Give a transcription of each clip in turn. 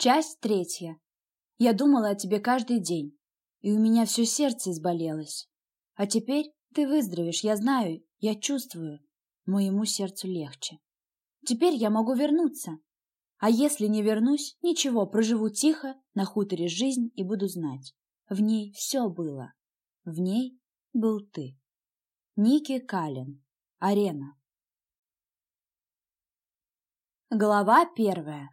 Часть третья. Я думала о тебе каждый день, и у меня все сердце изболелось. А теперь ты выздоровеешь, я знаю, я чувствую. Моему сердцу легче. Теперь я могу вернуться. А если не вернусь, ничего, проживу тихо на хуторе жизнь и буду знать. В ней все было. В ней был ты. Ники Каллен. Арена. Глава первая.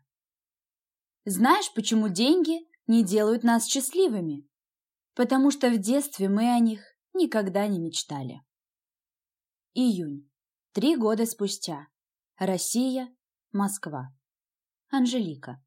Знаешь, почему деньги не делают нас счастливыми? Потому что в детстве мы о них никогда не мечтали. Июнь. Три года спустя. Россия, Москва. Анжелика.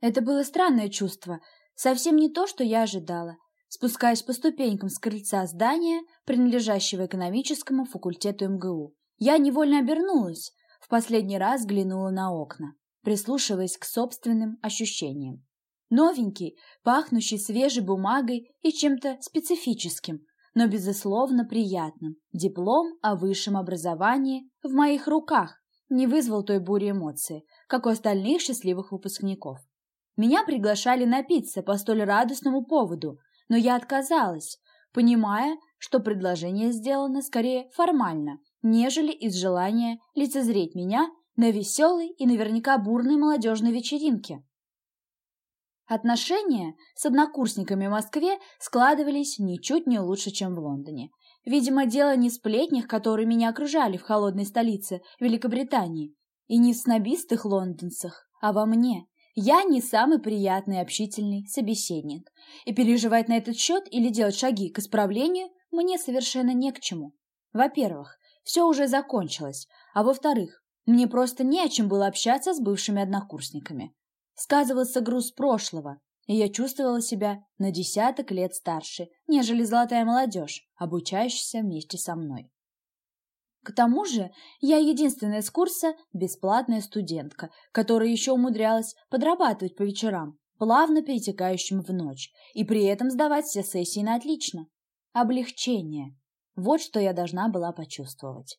Это было странное чувство, совсем не то, что я ожидала. Спускаясь по ступенькам с крыльца здания, принадлежащего экономическому факультету МГУ, я невольно обернулась, в последний раз глянула на окна, прислушиваясь к собственным ощущениям. Новенький, пахнущий свежей бумагой и чем-то специфическим, но, безусловно, приятным. Диплом о высшем образовании в моих руках не вызвал той бури эмоций, как у остальных счастливых выпускников. Меня приглашали напиться по столь радостному поводу, но я отказалась, понимая, что предложение сделано скорее формально, нежели из желания лицезреть меня на веселой и наверняка бурной молодежной вечеринке. Отношения с однокурсниками в Москве складывались ничуть не лучше, чем в Лондоне. Видимо, дело не в сплетнях, которые меня окружали в холодной столице Великобритании, и не в снобистых лондонцах, а во мне. Я не самый приятный общительный собеседник, и переживать на этот счет или делать шаги к исправлению мне совершенно не к чему. Во-первых, все уже закончилось, а во-вторых, мне просто не о чем было общаться с бывшими однокурсниками. Сказывался груз прошлого, и я чувствовала себя на десяток лет старше, нежели золотая молодежь, обучающаяся вместе со мной. К тому же я единственная с курса бесплатная студентка, которая еще умудрялась подрабатывать по вечерам, плавно перетекающим в ночь, и при этом сдавать все сессии на отлично. Облегчение. Вот что я должна была почувствовать.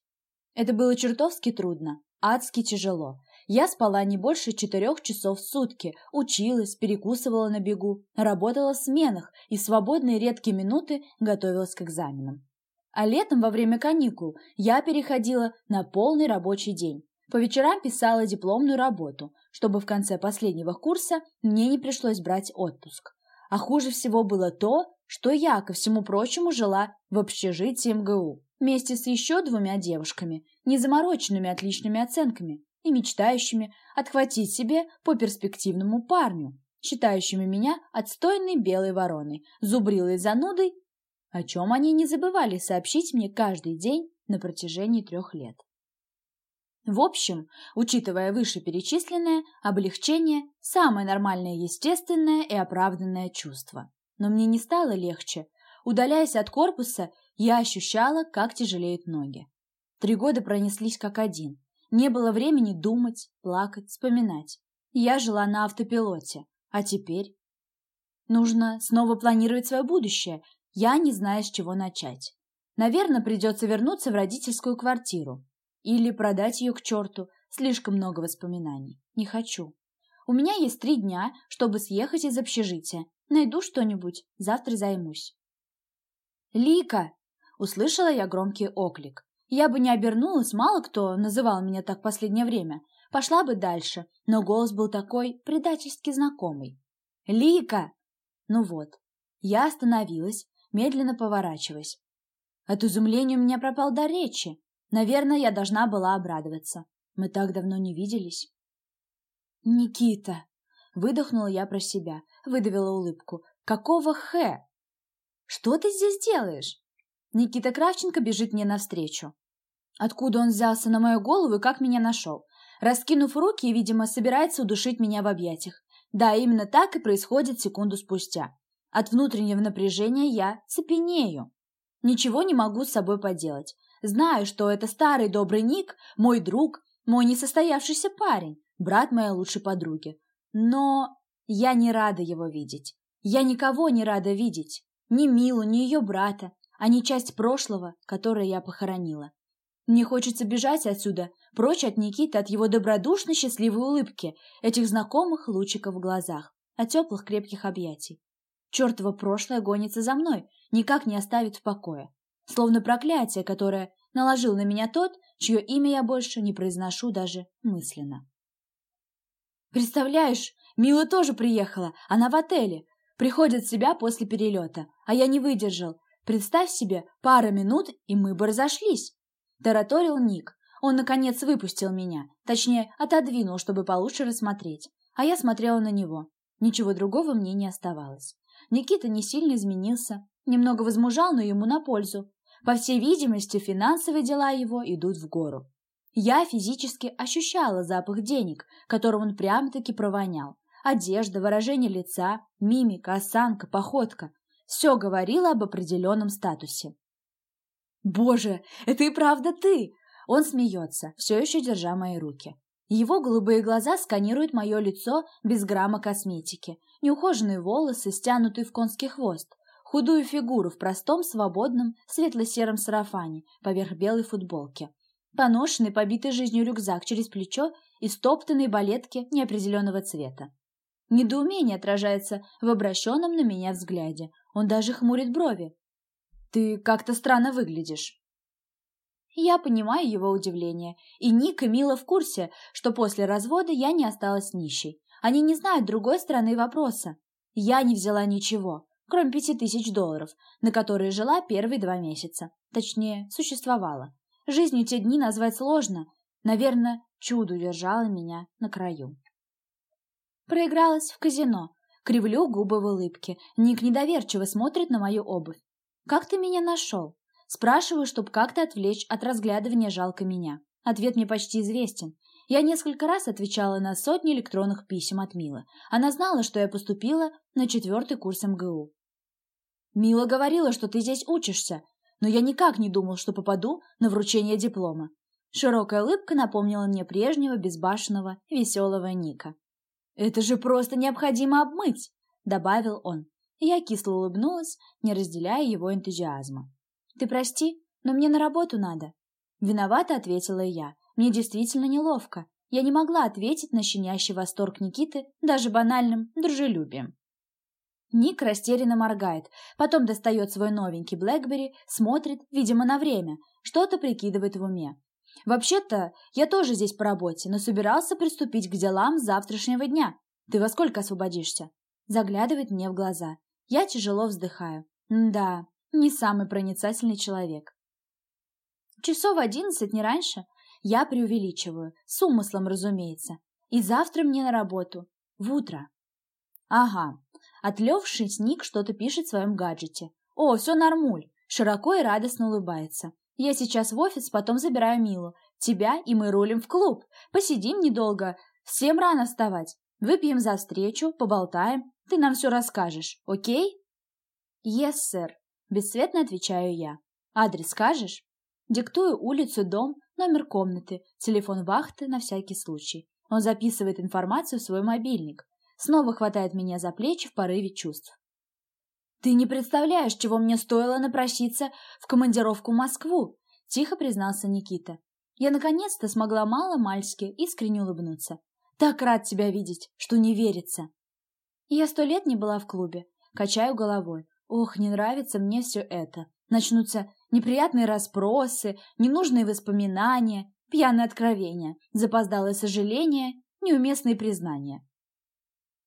Это было чертовски трудно, адски тяжело, я спала не больше четырех часов в сутки, училась, перекусывала на бегу, работала в сменах и свободные редкие минуты готовилась к экзаменам. А летом во время каникул я переходила на полный рабочий день. По вечерам писала дипломную работу, чтобы в конце последнего курса мне не пришлось брать отпуск. А хуже всего было то, что я, ко всему прочему, жила в общежитии МГУ вместе с еще двумя девушками, незамороченными отличными оценками и мечтающими отхватить себе по перспективному парню, считающими меня отстойной белой вороной, зубрилой занудой, о чем они не забывали сообщить мне каждый день на протяжении трех лет. В общем, учитывая вышеперечисленное, облегчение – самое нормальное, естественное и оправданное чувство. Но мне не стало легче. Удаляясь от корпуса, я ощущала, как тяжелеют ноги. Три года пронеслись как один. Не было времени думать, плакать, вспоминать. Я жила на автопилоте. А теперь? Нужно снова планировать свое будущее. Я не знаю, с чего начать. Наверное, придется вернуться в родительскую квартиру. Или продать ее к черту. Слишком много воспоминаний. Не хочу. У меня есть три дня, чтобы съехать из общежития. Найду что-нибудь. Завтра займусь. «Лика!» — услышала я громкий оклик. Я бы не обернулась, мало кто называл меня так последнее время. Пошла бы дальше, но голос был такой предательски знакомый. «Лика!» Ну вот, я остановилась, медленно поворачиваясь. От изумления у меня пропал дар речи. Наверное, я должна была обрадоваться. Мы так давно не виделись. «Никита!» — выдохнула я про себя, выдавила улыбку. «Какого хэ?» «Что ты здесь делаешь?» Никита Кравченко бежит мне навстречу. Откуда он взялся на мою голову и как меня нашел? Раскинув руки, видимо, собирается удушить меня в объятиях. Да, именно так и происходит секунду спустя. От внутреннего напряжения я цепенею. Ничего не могу с собой поделать. Знаю, что это старый добрый Ник, мой друг, мой несостоявшийся парень, брат моей лучшей подруги. Но я не рада его видеть. Я никого не рада видеть. Ни Милу, ни ее брата, они часть прошлого, которое я похоронила. Мне хочется бежать отсюда, прочь от Никиты, от его добродушной счастливой улыбки, этих знакомых лучиков в глазах, от теплых крепких объятий. Чертово прошлое гонится за мной, никак не оставит в покое. Словно проклятие, которое наложил на меня тот, чье имя я больше не произношу даже мысленно. Представляешь, Мила тоже приехала, она в отеле. Приходит в себя после перелета, а я не выдержал. Представь себе, пара минут, и мы бы разошлись. Тараторил Ник. Он, наконец, выпустил меня. Точнее, отодвинул, чтобы получше рассмотреть. А я смотрела на него. Ничего другого мне не оставалось. Никита не сильно изменился. Немного возмужал, но ему на пользу. По всей видимости, финансовые дела его идут в гору. Я физически ощущала запах денег, которым он прямо-таки провонял. Одежда, выражение лица, мимика, осанка, походка – все говорило об определенном статусе. «Боже, это и правда ты!» Он смеется, все еще держа мои руки. Его голубые глаза сканируют мое лицо без грамма косметики, неухоженные волосы, стянутые в конский хвост, худую фигуру в простом, свободном, светло-сером сарафане поверх белой футболки, поношенный, побитый жизнью рюкзак через плечо и стоптанные балетки неопределенного цвета. Недоумение отражается в обращенном на меня взгляде. Он даже хмурит брови. «Ты как-то странно выглядишь». Я понимаю его удивление, и Ник и Мила в курсе, что после развода я не осталась нищей. Они не знают другой стороны вопроса. Я не взяла ничего, кроме пяти тысяч долларов, на которые жила первые два месяца. Точнее, существовала. Жизнью те дни назвать сложно. Наверное, чудо держало меня на краю. Проигралась в казино. Кривлю губы в улыбке. Ник недоверчиво смотрит на мою обувь. «Как ты меня нашел?» Спрашиваю, чтобы как-то отвлечь от разглядывания жалко меня. Ответ мне почти известен. Я несколько раз отвечала на сотни электронных писем от Милы. Она знала, что я поступила на четвертый курс МГУ. «Мила говорила, что ты здесь учишься, но я никак не думал, что попаду на вручение диплома». Широкая улыбка напомнила мне прежнего безбашенного, веселого Ника. «Это же просто необходимо обмыть!» — добавил он. Я кисло улыбнулась, не разделяя его энтузиазма. «Ты прости, но мне на работу надо». Виновата ответила я. Мне действительно неловко. Я не могла ответить на щенящий восторг Никиты даже банальным дружелюбием. Ник растерянно моргает, потом достает свой новенький Блэкбери, смотрит, видимо, на время, что-то прикидывает в уме. Вообще-то, я тоже здесь по работе, но собирался приступить к делам завтрашнего дня. Ты во сколько освободишься? Заглядывает мне в глаза. Я тяжело вздыхаю. да, не самый проницательный человек. Часов одиннадцать, не раньше. Я преувеличиваю, с умыслом, разумеется. И завтра мне на работу. В утро. Ага. Отлевшись, Ник что-то пишет в своем гаджете. О, все нормуль. Широко и радостно улыбается. Я сейчас в офис, потом забираю Милу. Тебя, и мы рулим в клуб. Посидим недолго. Всем рано вставать. Выпьем за встречу, поболтаем. Ты нам все расскажешь, окей? Yes, сэр. Бесцветно отвечаю я. Адрес скажешь? Диктую улицу, дом, номер комнаты, телефон вахты на всякий случай. Он записывает информацию в свой мобильник. Снова хватает меня за плечи в порыве чувств. «Ты не представляешь, чего мне стоило напроситься в командировку в Москву!» — тихо признался Никита. Я наконец-то смогла мало-мальски искренне улыбнуться. «Так рад тебя видеть, что не верится!» Я сто лет не была в клубе. Качаю головой. Ох, не нравится мне все это. Начнутся неприятные расспросы, ненужные воспоминания, пьяные откровения, запоздалое сожаление, неуместные признания.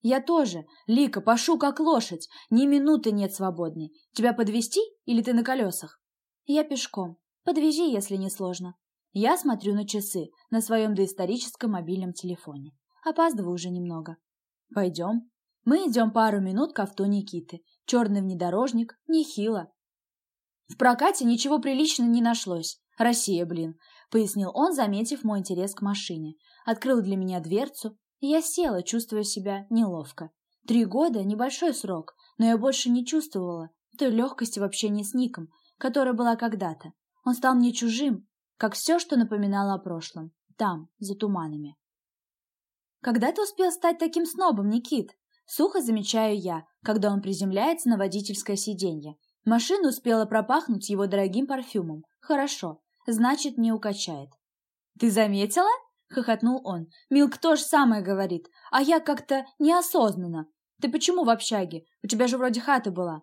Я тоже. Лика, пошу как лошадь. Ни минуты нет свободной. Тебя подвести или ты на колесах? Я пешком. Подвези, если не сложно. Я смотрю на часы на своем доисторическом мобильном телефоне. Опаздываю уже немного. Пойдем. Мы идем пару минут к авто Никиты. Черный внедорожник. Нехило. В прокате ничего приличного не нашлось. Россия, блин, пояснил он, заметив мой интерес к машине. Открыл для меня дверцу, я села, чувствуя себя неловко. Три года – небольшой срок, но я больше не чувствовала той легкости в общении с Ником, которая была когда-то. Он стал мне чужим, как все, что напоминало о прошлом, там, за туманами. «Когда ты успел стать таким снобом, Никит?» Сухо замечаю я, когда он приземляется на водительское сиденье. Машина успела пропахнуть его дорогим парфюмом. Хорошо. значит, не укачает. «Ты заметила?» — хохотнул он. «Милк тоже самое говорит, а я как-то неосознанно. Ты почему в общаге? У тебя же вроде хата была».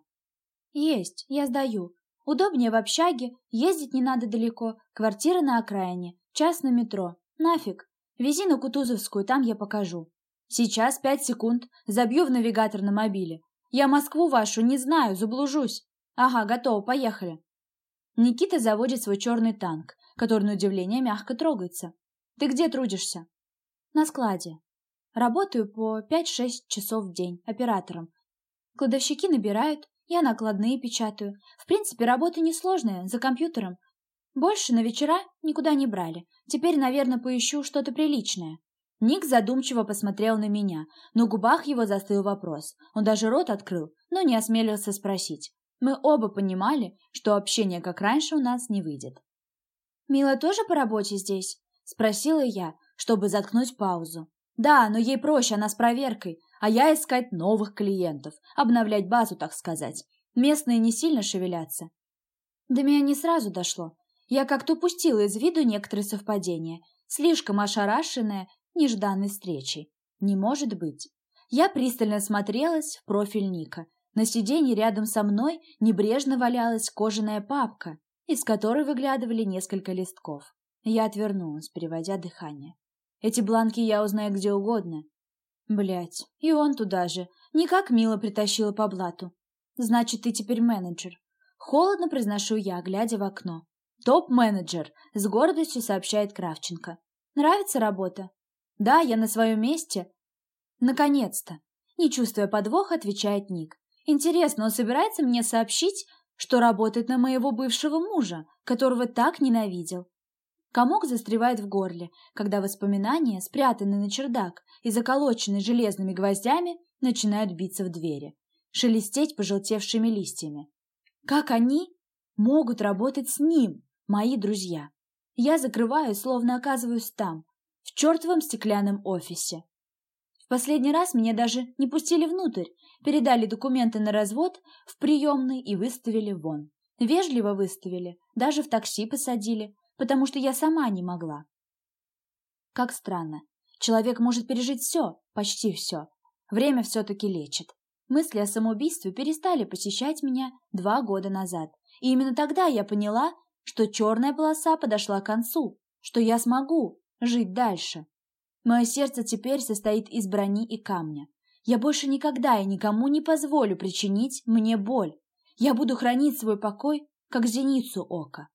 «Есть, я сдаю. Удобнее в общаге, ездить не надо далеко, квартира на окраине, час на метро. Нафиг. Вези на Кутузовскую, там я покажу. Сейчас пять секунд, забью в навигатор на мобиле. Я Москву вашу не знаю, заблужусь. Ага, готово, поехали. Никита заводит свой черный танк, который, на удивление, мягко трогается. Ты где трудишься? На складе. Работаю по 5-6 часов в день оператором. Кладовщики набирают, я накладные печатаю. В принципе, работа несложная, за компьютером. Больше на вечера никуда не брали. Теперь, наверное, поищу что-то приличное. Ник задумчиво посмотрел на меня. На губах его застыл вопрос. Он даже рот открыл, но не осмелился спросить. Мы оба понимали, что общение как раньше у нас не выйдет. «Мила тоже по работе здесь?» — спросила я, чтобы заткнуть паузу. «Да, но ей проще, она с проверкой, а я искать новых клиентов, обновлять базу, так сказать. Местные не сильно шевелятся». До меня не сразу дошло. Я как-то упустила из виду некоторые совпадения, слишком ошарашенная нежданной встречей. Не может быть. Я пристально смотрелась в профиль Ника, на сиденье рядом со мной небрежно валялась кожаная папка, из которой выглядывали несколько листков. Я отвернулась, переводя дыхание. Эти бланки я узнаю где угодно. Блять, и он туда же. Никак мило притащила по блату. Значит, ты теперь менеджер. Холодно произношу я, глядя в окно. Топ-менеджер, с гордостью сообщает Кравченко. Нравится работа? Да, я на своем месте. Наконец-то. Не чувствуя подвоха, отвечает Ник. Интересно, он собирается мне сообщить, что работает на моего бывшего мужа, которого так ненавидел? Комок застревает в горле, когда воспоминания, спрятанные на чердак и заколоченные железными гвоздями, начинают биться в двери, шелестеть пожелтевшими листьями. Как они могут работать с ним, мои друзья? Я закрываю, словно оказываюсь там, в чертовом стеклянном офисе. В последний раз меня даже не пустили внутрь, передали документы на развод в приемный и выставили вон. Вежливо выставили, даже в такси посадили, потому что я сама не могла. Как странно. Человек может пережить все, почти все. Время все-таки лечит. Мысли о самоубийстве перестали посещать меня два года назад. И именно тогда я поняла, что черная полоса подошла к концу, что я смогу жить дальше. Мое сердце теперь состоит из брони и камня. Я больше никогда и никому не позволю причинить мне боль. Я буду хранить свой покой, как зеницу ока.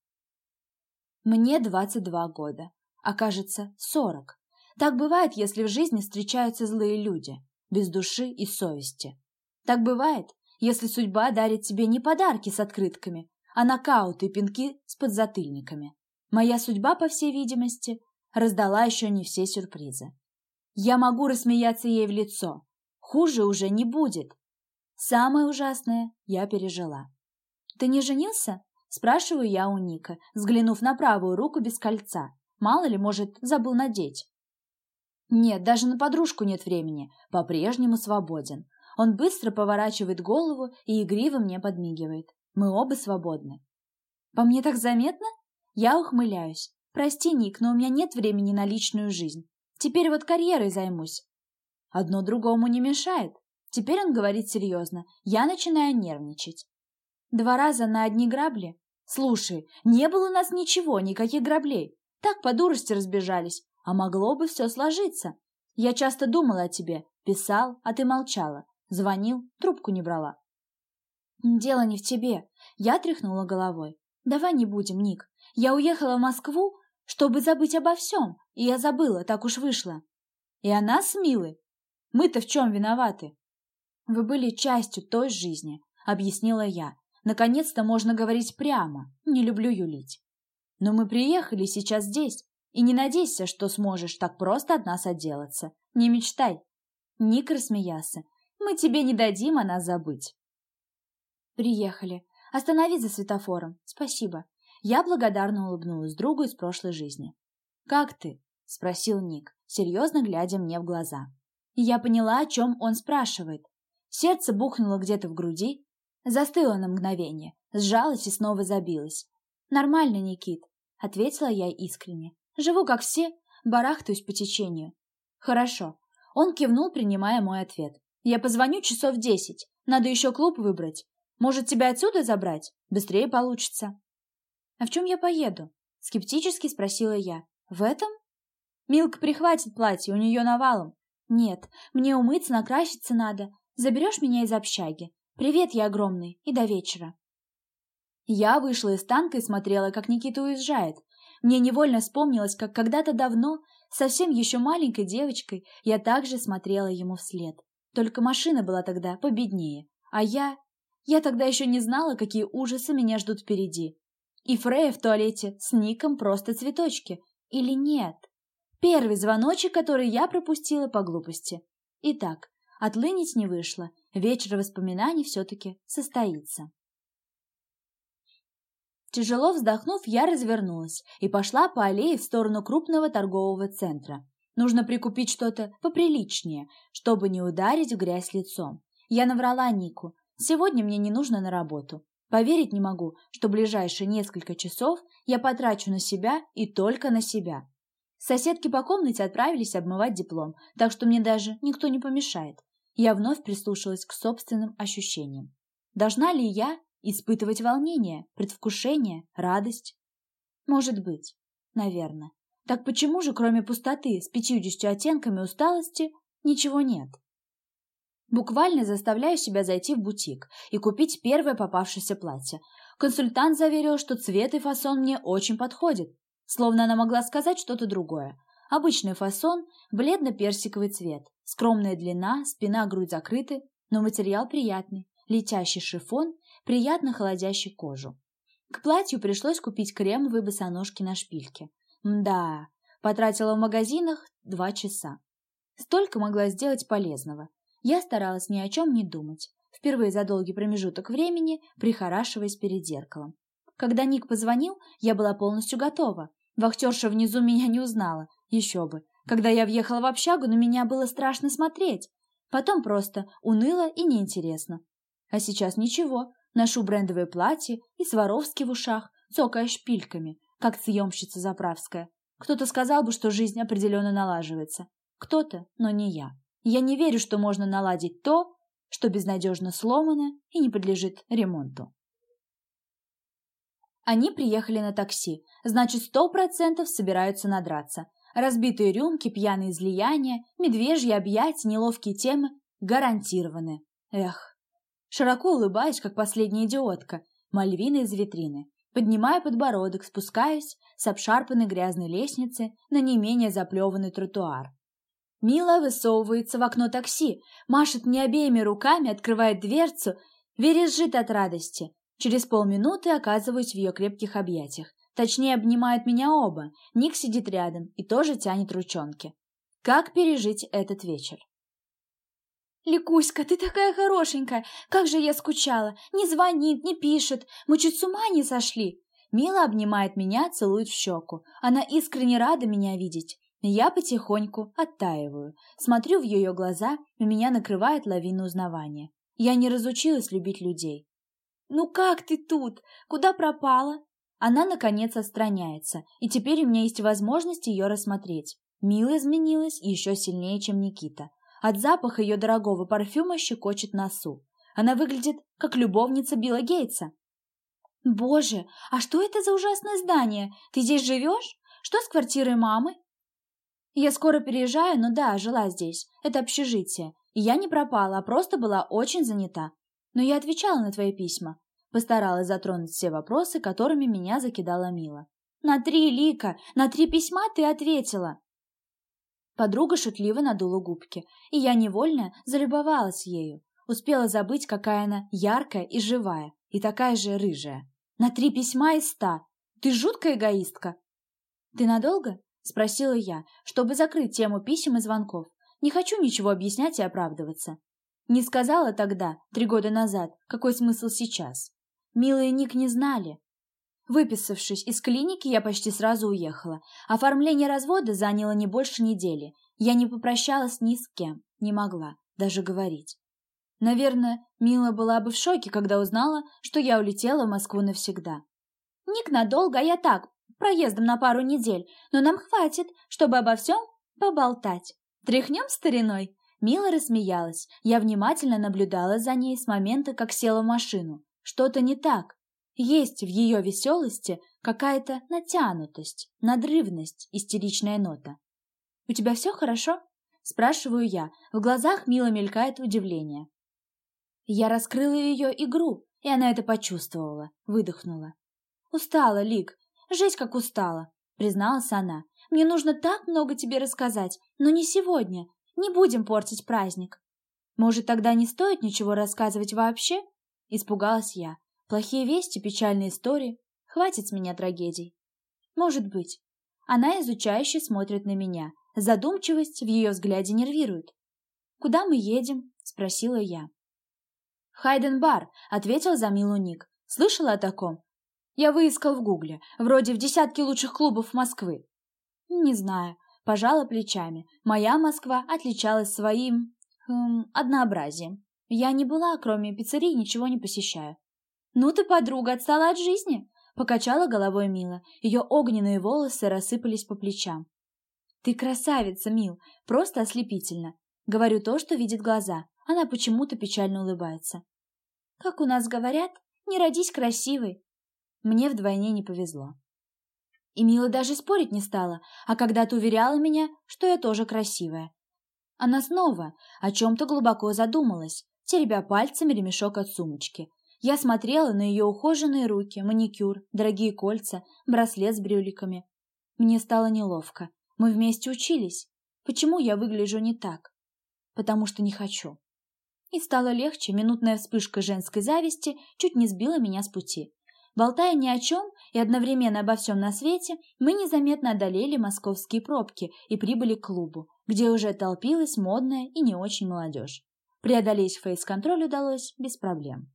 Мне 22 года, а кажется 40. Так бывает, если в жизни встречаются злые люди, без души и совести. Так бывает, если судьба дарит тебе не подарки с открытками, а нокауты и пинки с подзатыльниками. Моя судьба, по всей видимости, раздала еще не все сюрпризы. Я могу рассмеяться ей в лицо, Хуже уже не будет. Самое ужасное я пережила. «Ты не женился?» – спрашиваю я у Ника, взглянув на правую руку без кольца. Мало ли, может, забыл надеть. Нет, даже на подружку нет времени, по-прежнему свободен. Он быстро поворачивает голову и игриво мне подмигивает. Мы оба свободны. По мне так заметно? Я ухмыляюсь. Прости, Ник, но у меня нет времени на личную жизнь. Теперь вот карьерой займусь. Одно другому не мешает. Теперь он говорит серьезно. Я начинаю нервничать. Два раза на одни грабли? Слушай, не было у нас ничего, никаких граблей. Так по дурости разбежались. А могло бы все сложиться. Я часто думала о тебе. Писал, а ты молчала. Звонил, трубку не брала. Дело не в тебе. Я тряхнула головой. Давай не будем, Ник. Я уехала в Москву, чтобы забыть обо всем. И я забыла, так уж вышло. И она с Милой мы-то в чем виноваты? Вы были частью той жизни, объяснила я. Наконец-то можно говорить прямо, не люблю юлить. Но мы приехали сейчас здесь, и не надейся, что сможешь так просто от нас отделаться. Не мечтай. Ник рассмеялся. Мы тебе не дадим о нас забыть. Приехали. Останови за светофором. Спасибо. Я благодарно улыбнулась другу из прошлой жизни. «Как ты?» — спросил Ник, серьезно глядя мне в глаза и я поняла, о чем он спрашивает. Сердце бухнуло где-то в груди, застыло на мгновение, сжалось и снова забилось. «Нормально, Никит», — ответила я искренне. «Живу, как все, барахтаюсь по течению». «Хорошо». Он кивнул, принимая мой ответ. «Я позвоню часов десять. Надо еще клуб выбрать. Может, тебя отсюда забрать? Быстрее получится». «А в чем я поеду?» — скептически спросила я. «В этом?» «Милка прихватит платье, у нее навалом». «Нет, мне умыться, накраситься надо. Заберешь меня из общаги? Привет, я огромный, и до вечера». Я вышла из танка и смотрела, как Никита уезжает. Мне невольно вспомнилось, как когда-то давно, совсем еще маленькой девочкой, я также смотрела ему вслед. Только машина была тогда победнее, а я... Я тогда еще не знала, какие ужасы меня ждут впереди. И Фрея в туалете с ником просто цветочки. Или нет? Первый звоночек, который я пропустила по глупости. Итак, отлынить не вышло. Вечер воспоминаний все-таки состоится. Тяжело вздохнув, я развернулась и пошла по аллее в сторону крупного торгового центра. Нужно прикупить что-то поприличнее, чтобы не ударить в грязь лицом. Я наврала Нику. Сегодня мне не нужно на работу. Поверить не могу, что ближайшие несколько часов я потрачу на себя и только на себя. Соседки по комнате отправились обмывать диплом, так что мне даже никто не помешает. Я вновь прислушалась к собственным ощущениям. Должна ли я Испытывать волнение, предвкушение, радость? Может быть. Наверное. Так почему же, кроме пустоты с пятьюдесятью оттенками усталости, ничего нет? Буквально заставляю себя зайти в бутик и купить первое попавшееся платье. Консультант заверил, что цвет и фасон мне очень подходит, словно она могла сказать что-то другое. Обычный фасон – бледно-персиковый цвет, скромная длина, спина, грудь закрыты, но материал приятный, летящий шифон приятно холодящий кожу. К платью пришлось купить кремовые босоножки на шпильке. Да, потратила в магазинах два часа. Столько могла сделать полезного. Я старалась ни о чем не думать, впервые за долгий промежуток времени прихорашиваясь перед зеркалом. Когда Ник позвонил, я была полностью готова. Вахтерша внизу меня не узнала, еще бы. Когда я въехала в общагу, на меня было страшно смотреть. Потом просто уныло и неинтересно. А сейчас ничего, Ношу брендовое платье и Сваровски в ушах, цокая шпильками, как съемщица заправская. Кто-то сказал бы, что жизнь определенно налаживается. Кто-то, но не я. Я не верю, что можно наладить то, что безнадежно сломано и не подлежит ремонту. Они приехали на такси, значит, сто процентов собираются надраться. Разбитые рюмки, пьяные излияния, медвежьи объятия, неловкие темы гарантированы. Эх, Широко улыбаюсь, как последняя идиотка, Мальвина из витрины. Поднимаю подбородок, спускаюсь с обшарпанной грязной лестницы на не менее заплеванный тротуар. Мила высовывается в окно такси, машет мне обеими руками, открывает дверцу, вережит от радости. Через полминуты оказываюсь в ее крепких объятиях. Точнее, обнимают меня оба. Ник сидит рядом и тоже тянет ручонки. Как пережить этот вечер? «Ликуська, ты такая хорошенькая! Как же я скучала! Не звонит, не пишет! Мы чуть с ума не сошли!» Мила обнимает меня, целует в щеку. Она искренне рада меня видеть. Я потихоньку оттаиваю. Смотрю в ее глаза, и меня накрывает лавина узнавания. Я не разучилась любить людей. «Ну как ты тут? Куда пропала?» Она, наконец, отстраняется, и теперь у меня есть возможность ее рассмотреть. Мила изменилась еще сильнее, чем Никита. От запаха ее дорогого парфюма щекочет носу. Она выглядит как любовница Билла Гейтса. «Боже, а что это за ужасное здание? Ты здесь живешь? Что с квартирой мамы?» «Я скоро переезжаю, но да, жила здесь. Это общежитие. И я не пропала, а просто была очень занята. Но я отвечала на твои письма. Постаралась затронуть все вопросы, которыми меня закидала Мила. «На три, Лика! На три письма ты ответила!» Подруга шутливо надула губки, и я невольно залюбовалась ею. Успела забыть, какая она яркая и живая, и такая же рыжая. На три письма из ста. Ты жуткая эгоистка. Ты надолго? Спросила я, чтобы закрыть тему писем и звонков. Не хочу ничего объяснять и оправдываться. Не сказала тогда, три года назад, какой смысл сейчас. Милые Ник не знали, Выписавшись из клиники, я почти сразу уехала. Оформление развода заняло не больше недели. Я не попрощалась ни с кем, не могла даже говорить. Наверное, Мила была бы в шоке, когда узнала, что я улетела в Москву навсегда. «Ник надолго, а я так, проездом на пару недель, но нам хватит, чтобы обо всем поболтать. Тряхнем стариной?» Мила рассмеялась. Я внимательно наблюдала за ней с момента, как села в машину. Что-то не так. Есть в ее веселости какая-то натянутость, надрывность, истеричная нота. «У тебя все хорошо?» – спрашиваю я. В глазах Мила мелькает удивление. Я раскрыла ее игру, и она это почувствовала, выдохнула. «Устала, Лик, жесть как устала», — призналась она. «Мне нужно так много тебе рассказать, но не сегодня. Не будем портить праздник». «Может, тогда не стоит ничего рассказывать вообще?» Испугалась я. «Плохие вести, печальные истории. Хватит с меня трагедий». «Может быть». Она изучающе смотрит на меня. Задумчивость в ее взгляде нервирует. «Куда мы едем?» — спросила я. «Хайден-бар», — ответил за Милу Ник. «Слышала о таком?» Я выискал в гугле. Вроде в десятке лучших клубов Москвы. Не знаю. Пожала плечами. Моя Москва отличалась своим... Эм, однообразием. Я не была, кроме пиццерии, ничего не посещаю. «Ну ты, подруга, отстала от жизни!» Покачала головой Мила. Ее огненные волосы рассыпались по плечам. «Ты красавица, Мил, просто ослепительно. Говорю то, что видит глаза. Она почему-то печально улыбается. Как у нас говорят, не родись красивой. Мне вдвойне не повезло. И Мила даже спорить не стала, а когда-то уверяла меня, что я тоже красивая. Она снова о чем-то глубоко задумалась, теребя пальцами ремешок от сумочки. Я смотрела на ее ухоженные руки, маникюр, дорогие кольца, браслет с брюликами. Мне стало неловко. Мы вместе учились. Почему я выгляжу не так? Потому что не хочу. И стало легче, минутная вспышка женской зависти чуть не сбила меня с пути. Болтая ни о чем и одновременно обо всем на свете, мы незаметно одолели московские пробки и прибыли к клубу, где уже толпилась модная и не очень молодежь. Преодолеть фейс-контроль удалось без проблем.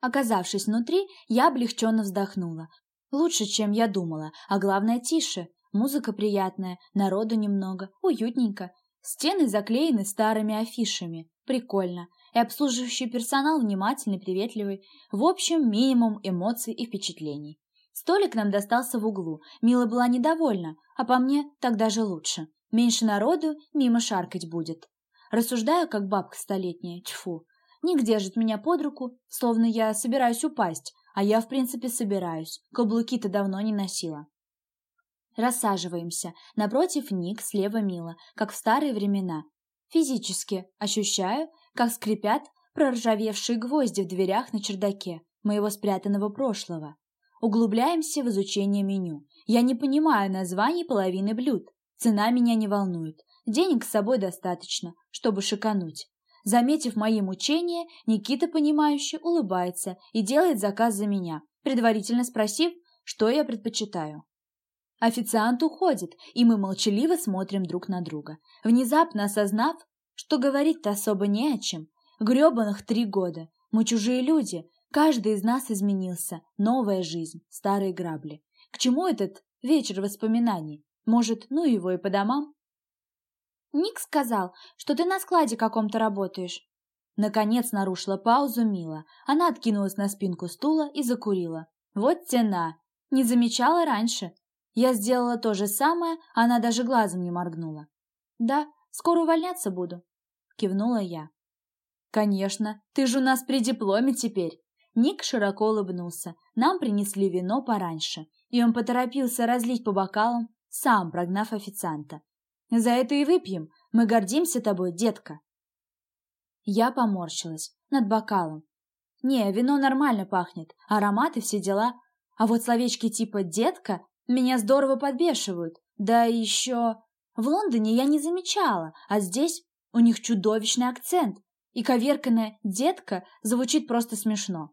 Оказавшись внутри, я облегченно вздохнула. Лучше, чем я думала, а главное тише. Музыка приятная, народу немного, уютненько. Стены заклеены старыми афишами. Прикольно и обслуживающий персонал внимательный, приветливый. В общем, минимум эмоций и впечатлений. Столик нам достался в углу. Мила была недовольна, а по мне так даже лучше. Меньше народу, мимо шаркать будет. Рассуждаю, как бабка столетняя, тьфу. Ник держит меня под руку, словно я собираюсь упасть, а я, в принципе, собираюсь. Каблуки-то давно не носила. Рассаживаемся. Напротив Ник, слева Мила, как в старые времена. Физически ощущаю, как скрипят проржавевшие гвозди в дверях на чердаке моего спрятанного прошлого. Углубляемся в изучение меню. Я не понимаю названий половины блюд. Цена меня не волнует. Денег с собой достаточно, чтобы шикануть. Заметив мои мучения, Никита, понимающе улыбается и делает заказ за меня, предварительно спросив, что я предпочитаю. Официант уходит, и мы молчаливо смотрим друг на друга. Внезапно осознав, что говорить-то особо не о чем. Гребаных три года. Мы чужие люди. Каждый из нас изменился. Новая жизнь, старые грабли. К чему этот вечер воспоминаний? Может, ну его и по домам? Ник сказал, что ты на складе каком-то работаешь. Наконец нарушила паузу Мила. Она откинулась на спинку стула и закурила. Вот тена. Не замечала раньше. Я сделала то же самое, она даже глазом не моргнула. Да, Скоро увольняться буду», — кивнула я. «Конечно, ты же у нас при дипломе теперь». Ник широко улыбнулся. Нам принесли вино пораньше, и он поторопился разлить по бокалам, сам прогнав официанта. «За это и выпьем. Мы гордимся тобой, детка». Я поморщилась над бокалом. Не, вино нормально пахнет, ароматы все дела. А вот словечки типа «детка» меня здорово подбешивают. Да еще... В Лондоне я не замечала, а здесь у них чудовищный акцент, и коверканная «детка» звучит просто смешно.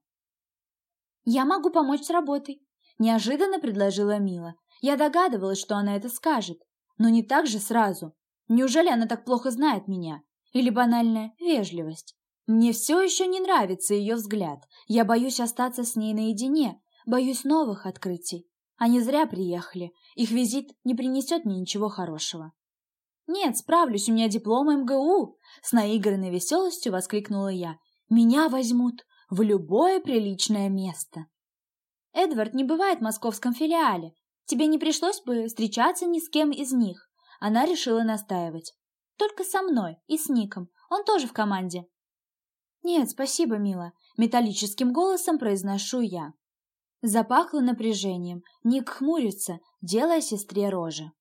«Я могу помочь с работой», — неожиданно предложила Мила. Я догадывалась, что она это скажет, но не так же сразу. Неужели она так плохо знает меня? Или банальная вежливость? Мне все еще не нравится ее взгляд. Я боюсь остаться с ней наедине, боюсь новых открытий. Они зря приехали. Их визит не принесет мне ничего хорошего. «Нет, справлюсь, у меня диплом МГУ!» С наигранной веселостью воскликнула я. «Меня возьмут в любое приличное место!» Эдвард не бывает в московском филиале. Тебе не пришлось бы встречаться ни с кем из них. Она решила настаивать. Только со мной и с Ником. Он тоже в команде. Нет, спасибо, мила. Металлическим голосом произношу я. Запахло напряжением. Ник хмурится, делая сестре рожи.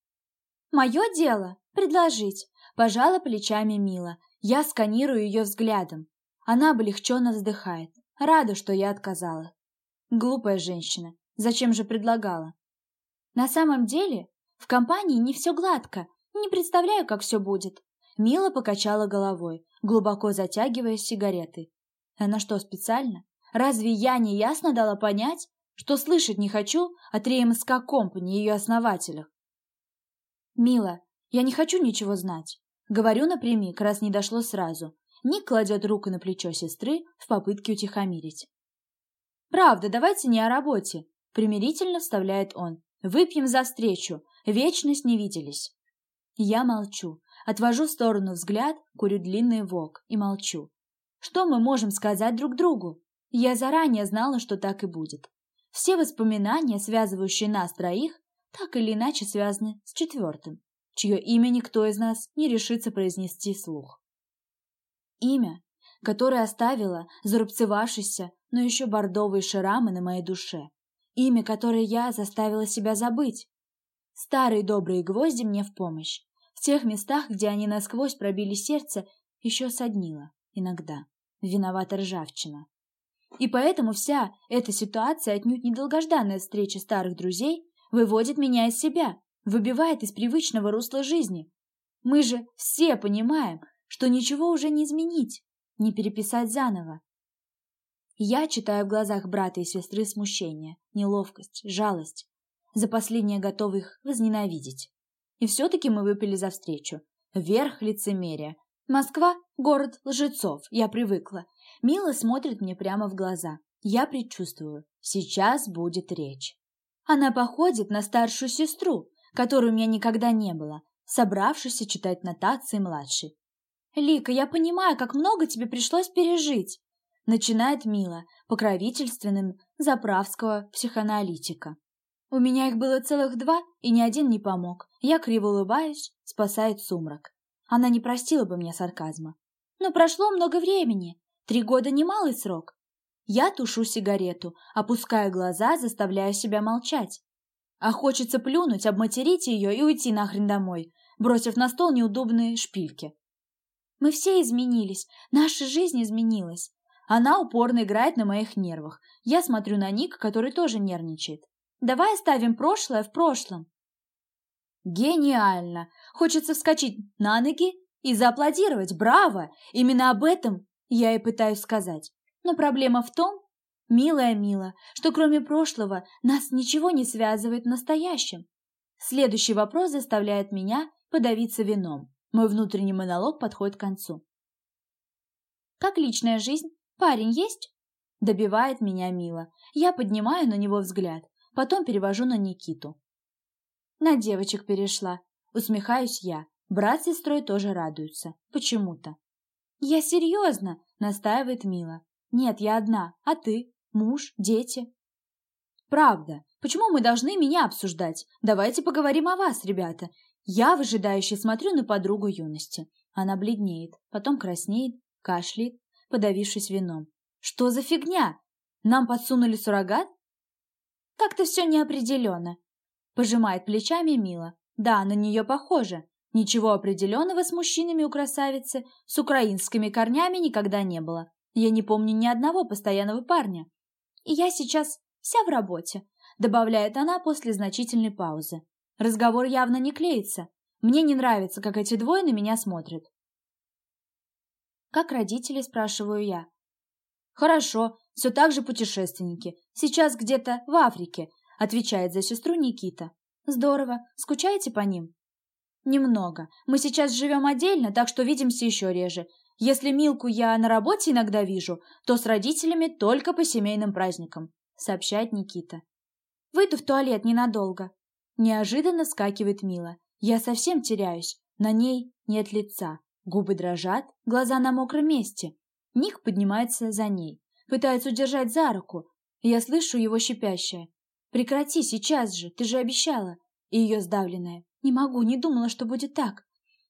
«Мое дело — предложить», — пожала плечами Мила. Я сканирую ее взглядом. Она облегченно вздыхает. Рада, что я отказала. Глупая женщина. Зачем же предлагала? На самом деле, в компании не все гладко. Не представляю, как все будет. Мила покачала головой, глубоко затягиваясь сигаретой. Она что, специально? Разве я не ясно дала понять, что слышать не хочу от РМСК Компани и ее основателях? Мила, я не хочу ничего знать. Говорю напрямик, раз не дошло сразу. Ник кладет руку на плечо сестры в попытке утихомирить. «Правда, давайте не о работе», — примирительно вставляет он. «Выпьем за встречу. Вечность не виделись». Я молчу, отвожу в сторону взгляд, курю длинный вок и молчу. Что мы можем сказать друг другу? Я заранее знала, что так и будет. Все воспоминания, связывающие нас троих, так или иначе связаны с четвертым, чье имя никто из нас не решится произнести слух. Имя, которое оставило зарубцевавшиеся, но еще бордовые шрамы на моей душе. Имя, которое я заставила себя забыть. Старые добрые гвозди мне в помощь. В тех местах, где они насквозь пробили сердце, еще соднило. Иногда. Виновата ржавчина. И поэтому вся эта ситуация, отнюдь недолгожданная встреча старых друзей, выводит меня из себя, выбивает из привычного русла жизни. Мы же все понимаем, что ничего уже не изменить, не переписать заново. Я читаю в глазах брата и сестры смущение, неловкость, жалость. За последнее готовы их возненавидеть. И все-таки мы выпили за встречу. Верх лицемерия. Москва — город лжецов, я привыкла. Мила смотрит мне прямо в глаза. Я предчувствую, сейчас будет речь. Она походит на старшую сестру, которой у меня никогда не было, собравшейся читать нотации младшей. «Лика, я понимаю, как много тебе пришлось пережить», начинает Мила, покровительственным заправского психоаналитика. У меня их было целых два, и ни один не помог. Я криво улыбаюсь, спасает сумрак. Она не простила бы мне сарказма. Но прошло много времени. Три года — немалый срок. Я тушу сигарету, опускаю глаза, заставляя себя молчать. А хочется плюнуть, обматерить ее и уйти нахрен домой, бросив на стол неудобные шпильки. Мы все изменились, наша жизнь изменилась. Она упорно играет на моих нервах. Я смотрю на Ник, который тоже нервничает. Давай оставим прошлое в прошлом. Гениально! Хочется вскочить на ноги и зааплодировать. Браво! Именно об этом я и пытаюсь сказать. Но проблема в том, милая Мила, что кроме прошлого нас ничего не связывает в настоящем. Следующий вопрос заставляет меня подавиться вином. Мой внутренний монолог подходит к концу. «Как личная жизнь? Парень есть?» Добивает меня Мила. Я поднимаю на него взгляд, потом перевожу на Никиту. На девочек перешла. Усмехаюсь я. Брат с сестрой тоже радуются. Почему-то. «Я серьезно!» — настаивает Мила. «Нет, я одна. А ты? Муж? Дети?» «Правда. Почему мы должны меня обсуждать? Давайте поговорим о вас, ребята. Я выжидающе смотрю на подругу юности. Она бледнеет, потом краснеет, кашляет, подавившись вином. Что за фигня? Нам подсунули суррогат? Как-то все неопределенно. Пожимает плечами Мила. Да, на нее похоже. Ничего определенного с мужчинами у красавицы с украинскими корнями никогда не было. Я не помню ни одного постоянного парня. И я сейчас вся в работе, добавляет она после значительной паузы. Разговор явно не клеится. Мне не нравится, как эти двое на меня смотрят. Как родители, спрашиваю я. Хорошо, все так же путешественники. Сейчас где-то в Африке, отвечает за сестру Никита. Здорово. Скучаете по ним? Немного. Мы сейчас живем отдельно, так что видимся еще реже. Если Милку я на работе иногда вижу, то с родителями только по семейным праздникам, сообщает Никита. Выйду в туалет ненадолго. Неожиданно скакивает Мила. Я совсем теряюсь. На ней нет лица. Губы дрожат, глаза на мокром месте. Ник поднимается за ней. Пытается удержать за руку. Я слышу его щипящее. Прекрати сейчас же, ты же обещала. И ее сдавленная. Не могу, не думала, что будет так.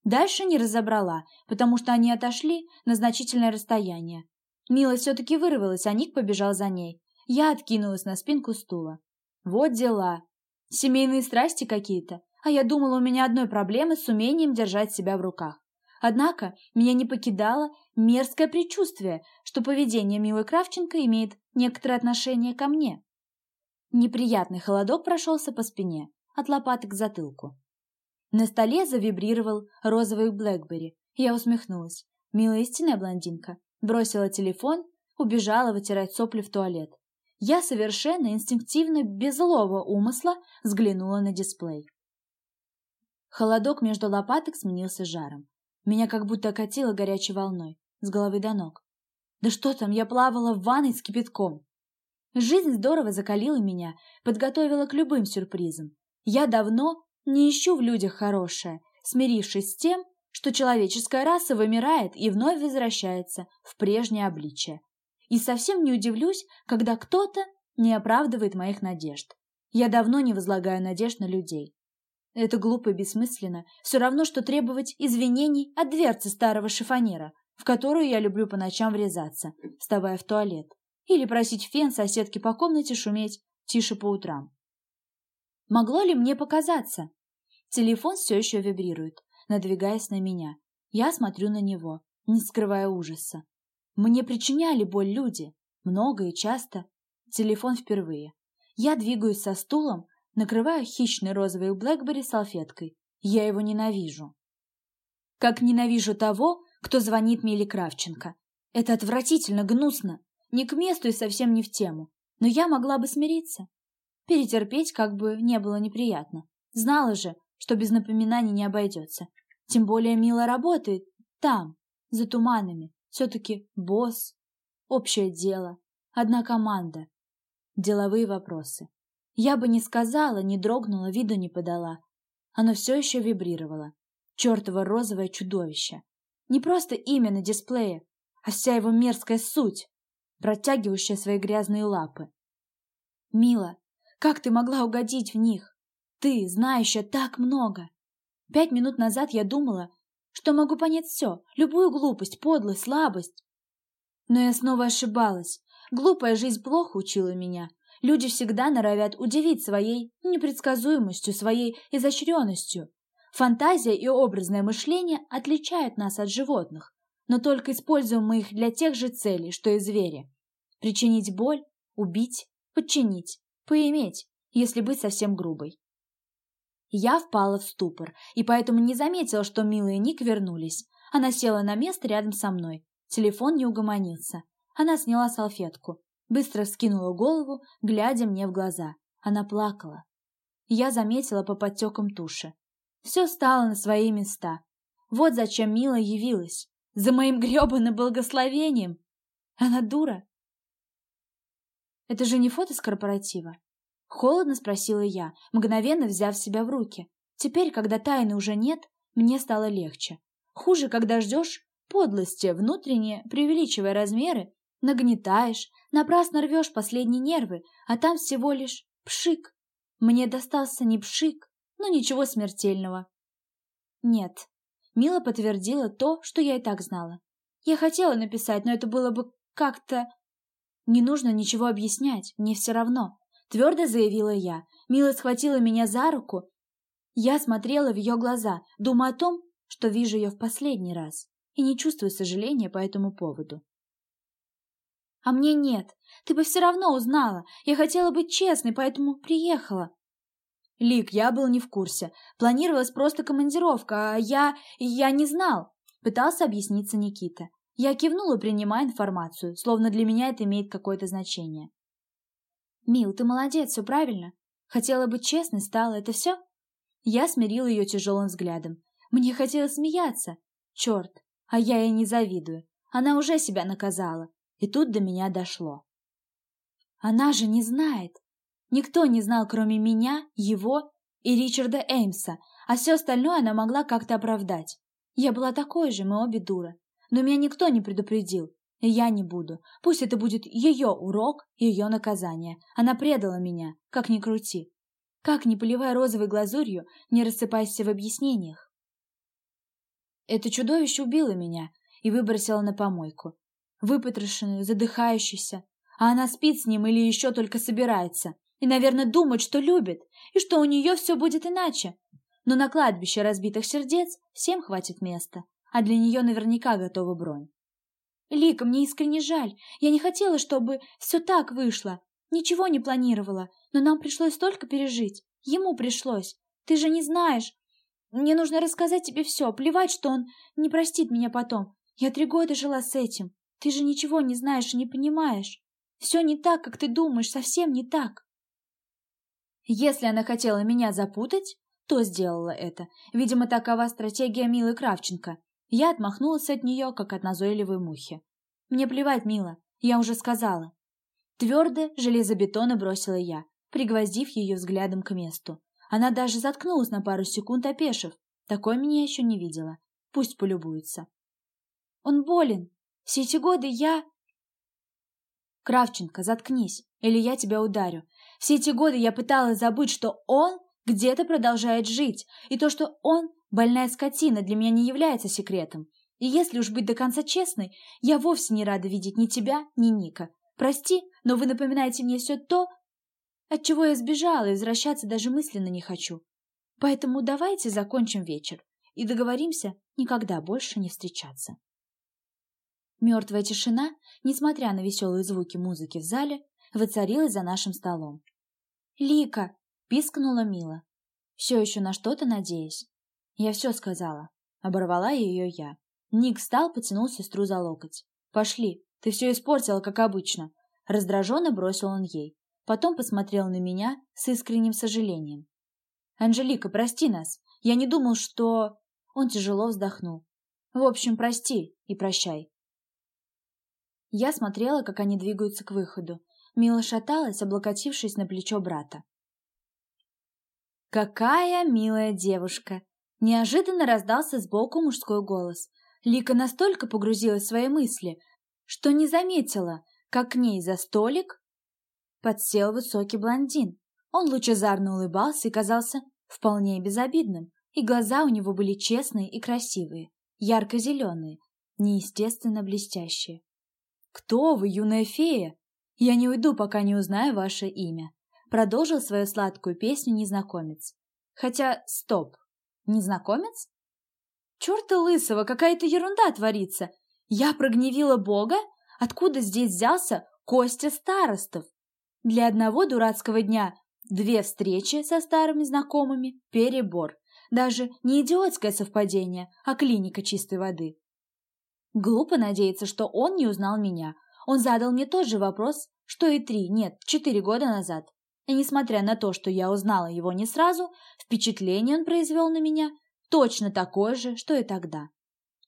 Дальше не разобрала, потому что они отошли на значительное расстояние. Мила все-таки вырвалась, а Ник побежал за ней. Я откинулась на спинку стула. Вот дела. Семейные страсти какие-то. А я думала, у меня одной проблемы с умением держать себя в руках. Однако меня не покидало мерзкое предчувствие, что поведение Милы Кравченко имеет некоторое отношение ко мне. Неприятный холодок прошелся по спине, от лопаток к затылку. На столе завибрировал розовый Блэкбери. Я усмехнулась. Милая истинная блондинка. Бросила телефон, убежала вытирать сопли в туалет. Я совершенно инстинктивно, без злого умысла, взглянула на дисплей. Холодок между лопаток сменился жаром. Меня как будто окатило горячей волной, с головы до ног. Да что там, я плавала в ванной с кипятком. Жизнь здорово закалила меня, подготовила к любым сюрпризам. Я давно не ищу в людях хорошее, смирившись с тем, что человеческая раса вымирает и вновь возвращается в прежнее обличие. И совсем не удивлюсь, когда кто-то не оправдывает моих надежд. Я давно не возлагаю надежд на людей. Это глупо и бессмысленно, все равно, что требовать извинений от дверцы старого шифонера, в которую я люблю по ночам врезаться, вставая в туалет, или просить фен соседки по комнате шуметь тише по утрам. Могло ли мне показаться? Телефон все еще вибрирует, надвигаясь на меня. Я смотрю на него, не скрывая ужаса. Мне причиняли боль люди, много и часто. Телефон впервые. Я двигаюсь со стулом, накрываю хищный розовый Блэкбери салфеткой. Я его ненавижу. Как ненавижу того, кто звонит Миле Кравченко. Это отвратительно, гнусно, не к месту и совсем не в тему. Но я могла бы смириться. Перетерпеть как бы не было неприятно. Знала же, что без напоминаний не обойдется. Тем более Мила работает там, за туманами. Все-таки босс, общее дело, одна команда. Деловые вопросы. Я бы не сказала, не дрогнула, виду не подала. Оно все еще вибрировало. Чертово розовое чудовище. Не просто имя на дисплее, а вся его мерзкая суть, протягивающая свои грязные лапы. Мила, как ты могла угодить в них? Ты, знающая так много. Пять минут назад я думала, что могу понять все, любую глупость, подлость, слабость. Но я снова ошибалась. Глупая жизнь плохо учила меня. Люди всегда норовят удивить своей непредсказуемостью, своей изощренностью. Фантазия и образное мышление отличают нас от животных, но только используем мы их для тех же целей, что и звери. Причинить боль, убить, подчинить, поиметь, если быть совсем грубой. Я впала в ступор, и поэтому не заметила, что Мила и Ник вернулись. Она села на место рядом со мной. Телефон не угомонился. Она сняла салфетку. Быстро вскинула голову, глядя мне в глаза. Она плакала. Я заметила по подтекам туши. Все стало на свои места. Вот зачем Мила явилась. За моим гребаным благословением. Она дура. Это же не фото с корпоратива. Холодно спросила я, мгновенно взяв себя в руки. Теперь, когда тайны уже нет, мне стало легче. Хуже, когда ждешь подлости, внутренне преувеличивая размеры, нагнетаешь, напрасно рвешь последние нервы, а там всего лишь пшик. Мне достался не пшик, но ничего смертельного. Нет. Мила подтвердила то, что я и так знала. Я хотела написать, но это было бы как-то... Не нужно ничего объяснять, мне все равно. Твердо заявила я. Мила схватила меня за руку. Я смотрела в ее глаза, думая о том, что вижу ее в последний раз, и не чувствую сожаления по этому поводу. «А мне нет. Ты бы все равно узнала. Я хотела быть честной, поэтому приехала». «Лик, я был не в курсе. Планировалась просто командировка, а я... я не знал», — пытался объясниться Никита. Я кивнула, принимая информацию, словно для меня это имеет какое-то значение. «Мил, ты молодец, все правильно. Хотела быть честной, стала, это все?» Я смирила ее тяжелым взглядом. Мне хотелось смеяться. Черт, а я ей не завидую. Она уже себя наказала. И тут до меня дошло. Она же не знает. Никто не знал, кроме меня, его и Ричарда Эймса, а все остальное она могла как-то оправдать. Я была такой же, мы обе дура. Но меня никто не предупредил. Я не буду. Пусть это будет ее урок, ее наказание. Она предала меня, как ни крути. Как ни поливай розовой глазурью, не рассыпайся в объяснениях. Это чудовище убило меня и выбросило на помойку. Выпотрошенную, задыхающуюся. А она спит с ним или еще только собирается. И, наверное, думает, что любит, и что у нее все будет иначе. Но на кладбище разбитых сердец всем хватит места, а для нее наверняка готова бронь. Лика, мне искренне жаль. Я не хотела, чтобы все так вышло. Ничего не планировала, но нам пришлось столько пережить. Ему пришлось. Ты же не знаешь. Мне нужно рассказать тебе все. Плевать, что он не простит меня потом. Я три года жила с этим. Ты же ничего не знаешь и не понимаешь. Все не так, как ты думаешь, совсем не так. Если она хотела меня запутать, то сделала это. Видимо, такова стратегия Милы Кравченко. Я отмахнулась от нее, как от назойливой мухи. «Мне плевать, Мила, я уже сказала». Твердо железобетона бросила я, пригвоздив ее взглядом к месту. Она даже заткнулась на пару секунд, опешив. Такой меня еще не видела. Пусть полюбуется. «Он болен. Все эти годы я...» «Кравченко, заткнись, или я тебя ударю. Все эти годы я пыталась забыть, что он где-то продолжает жить, и то, что он Больная скотина для меня не является секретом. И если уж быть до конца честной, я вовсе не рада видеть ни тебя, ни Ника. Прости, но вы напоминаете мне все то, от чего я сбежала и возвращаться даже мысленно не хочу. Поэтому давайте закончим вечер и договоримся никогда больше не встречаться. Мертвая тишина, несмотря на веселые звуки музыки в зале, воцарилась за нашим столом. «Лика!» — пискнула Мила, все еще на что-то надеясь. «Я все сказала», — оборвала ее я. Ник встал, потянул сестру за локоть. «Пошли, ты все испортила, как обычно», — раздраженно бросил он ей. Потом посмотрел на меня с искренним сожалением. «Анжелика, прости нас. Я не думал, что...» Он тяжело вздохнул. «В общем, прости и прощай». Я смотрела, как они двигаются к выходу. Мила шаталась, облокотившись на плечо брата. «Какая милая девушка!» Неожиданно раздался сбоку мужской голос. Лика настолько погрузилась в свои мысли, что не заметила, как к ней за столик подсел высокий блондин. Он лучезарно улыбался и казался вполне безобидным, и глаза у него были честные и красивые, ярко-зеленые, неестественно блестящие. «Кто вы, юная фея? Я не уйду, пока не узнаю ваше имя», продолжил свою сладкую песню незнакомец. Хотя, стоп, Незнакомец? Черта лысого, какая-то ерунда творится. Я прогневила Бога? Откуда здесь взялся Костя Старостов? Для одного дурацкого дня две встречи со старыми знакомыми – перебор. Даже не идиотское совпадение, а клиника чистой воды. Глупо надеяться, что он не узнал меня. Он задал мне тот же вопрос, что и три, нет, четыре года назад. И несмотря на то, что я узнала его не сразу, впечатление он произвел на меня точно такое же, что и тогда.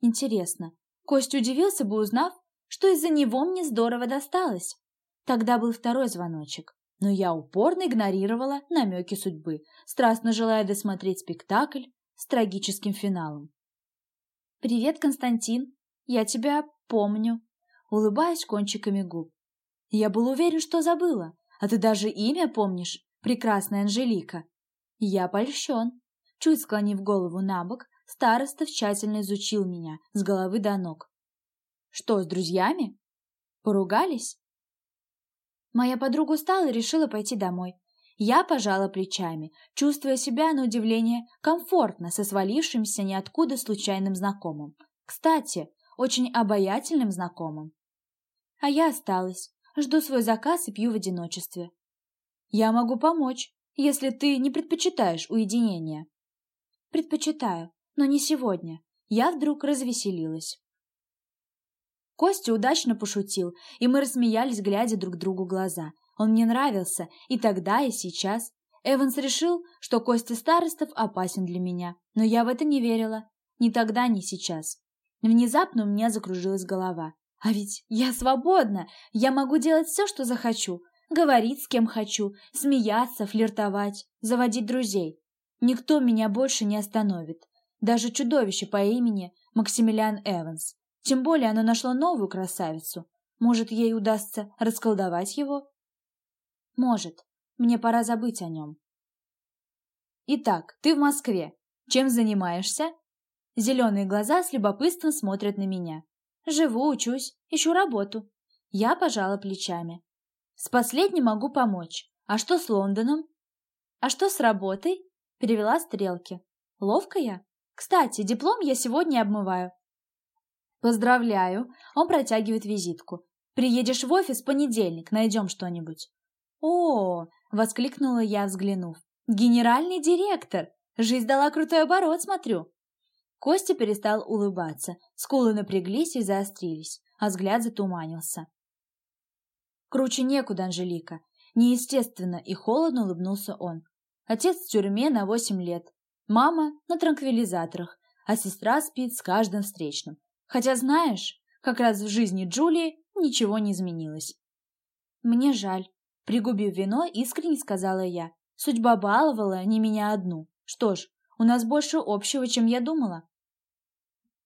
Интересно, Кость удивился бы, узнав, что из-за него мне здорово досталось. Тогда был второй звоночек, но я упорно игнорировала намеки судьбы, страстно желая досмотреть спектакль с трагическим финалом. «Привет, Константин, я тебя помню», улыбаясь кончиками губ. Я был уверен, что забыла, а ты даже имя помнишь, прекрасная Анжелика. Я польщен. Чуть склонив голову на бок, староста тщательно изучил меня с головы до ног. Что, с друзьями? Поругались? Моя подруга устала и решила пойти домой. Я пожала плечами, чувствуя себя, на удивление, комфортно со свалившимся ниоткуда случайным знакомым. Кстати, очень обаятельным знакомым. А я осталась, Жду свой заказ и пью в одиночестве. Я могу помочь, если ты не предпочитаешь уединение. Предпочитаю, но не сегодня. Я вдруг развеселилась. Костя удачно пошутил, и мы рассмеялись, глядя друг другу в глаза. Он мне нравился и тогда, и сейчас. Эванс решил, что Костя Старостов опасен для меня, но я в это не верила. Ни тогда, ни сейчас. Внезапно у меня закружилась голова. А ведь я свободна, я могу делать все, что захочу, говорить с кем хочу, смеяться, флиртовать, заводить друзей. Никто меня больше не остановит. Даже чудовище по имени Максимилиан Эванс. Тем более оно нашло новую красавицу. Может, ей удастся расколдовать его? Может. Мне пора забыть о нем. Итак, ты в Москве. Чем занимаешься? Зеленые глаза с любопытством смотрят на меня. Живу, учусь, ищу работу. Я пожала плечами. С последним могу помочь. А что с Лондоном? А что с работой? Перевела стрелки. Ловко я? Кстати, диплом я сегодня обмываю. Поздравляю. Он протягивает визитку. Приедешь в офис понедельник, найдем что-нибудь. О, воскликнула я, взглянув. Генеральный директор. Жизнь дала крутой оборот, смотрю. Костя перестал улыбаться, скулы напряглись и заострились, а взгляд затуманился. Круче некуда, Анжелика. Неестественно и холодно улыбнулся он. Отец в тюрьме на восемь лет, мама на транквилизаторах, а сестра спит с каждым встречным. Хотя, знаешь, как раз в жизни Джулии ничего не изменилось. Мне жаль. Пригубив вино, искренне сказала я. Судьба баловала не меня одну. Что ж, у нас больше общего, чем я думала.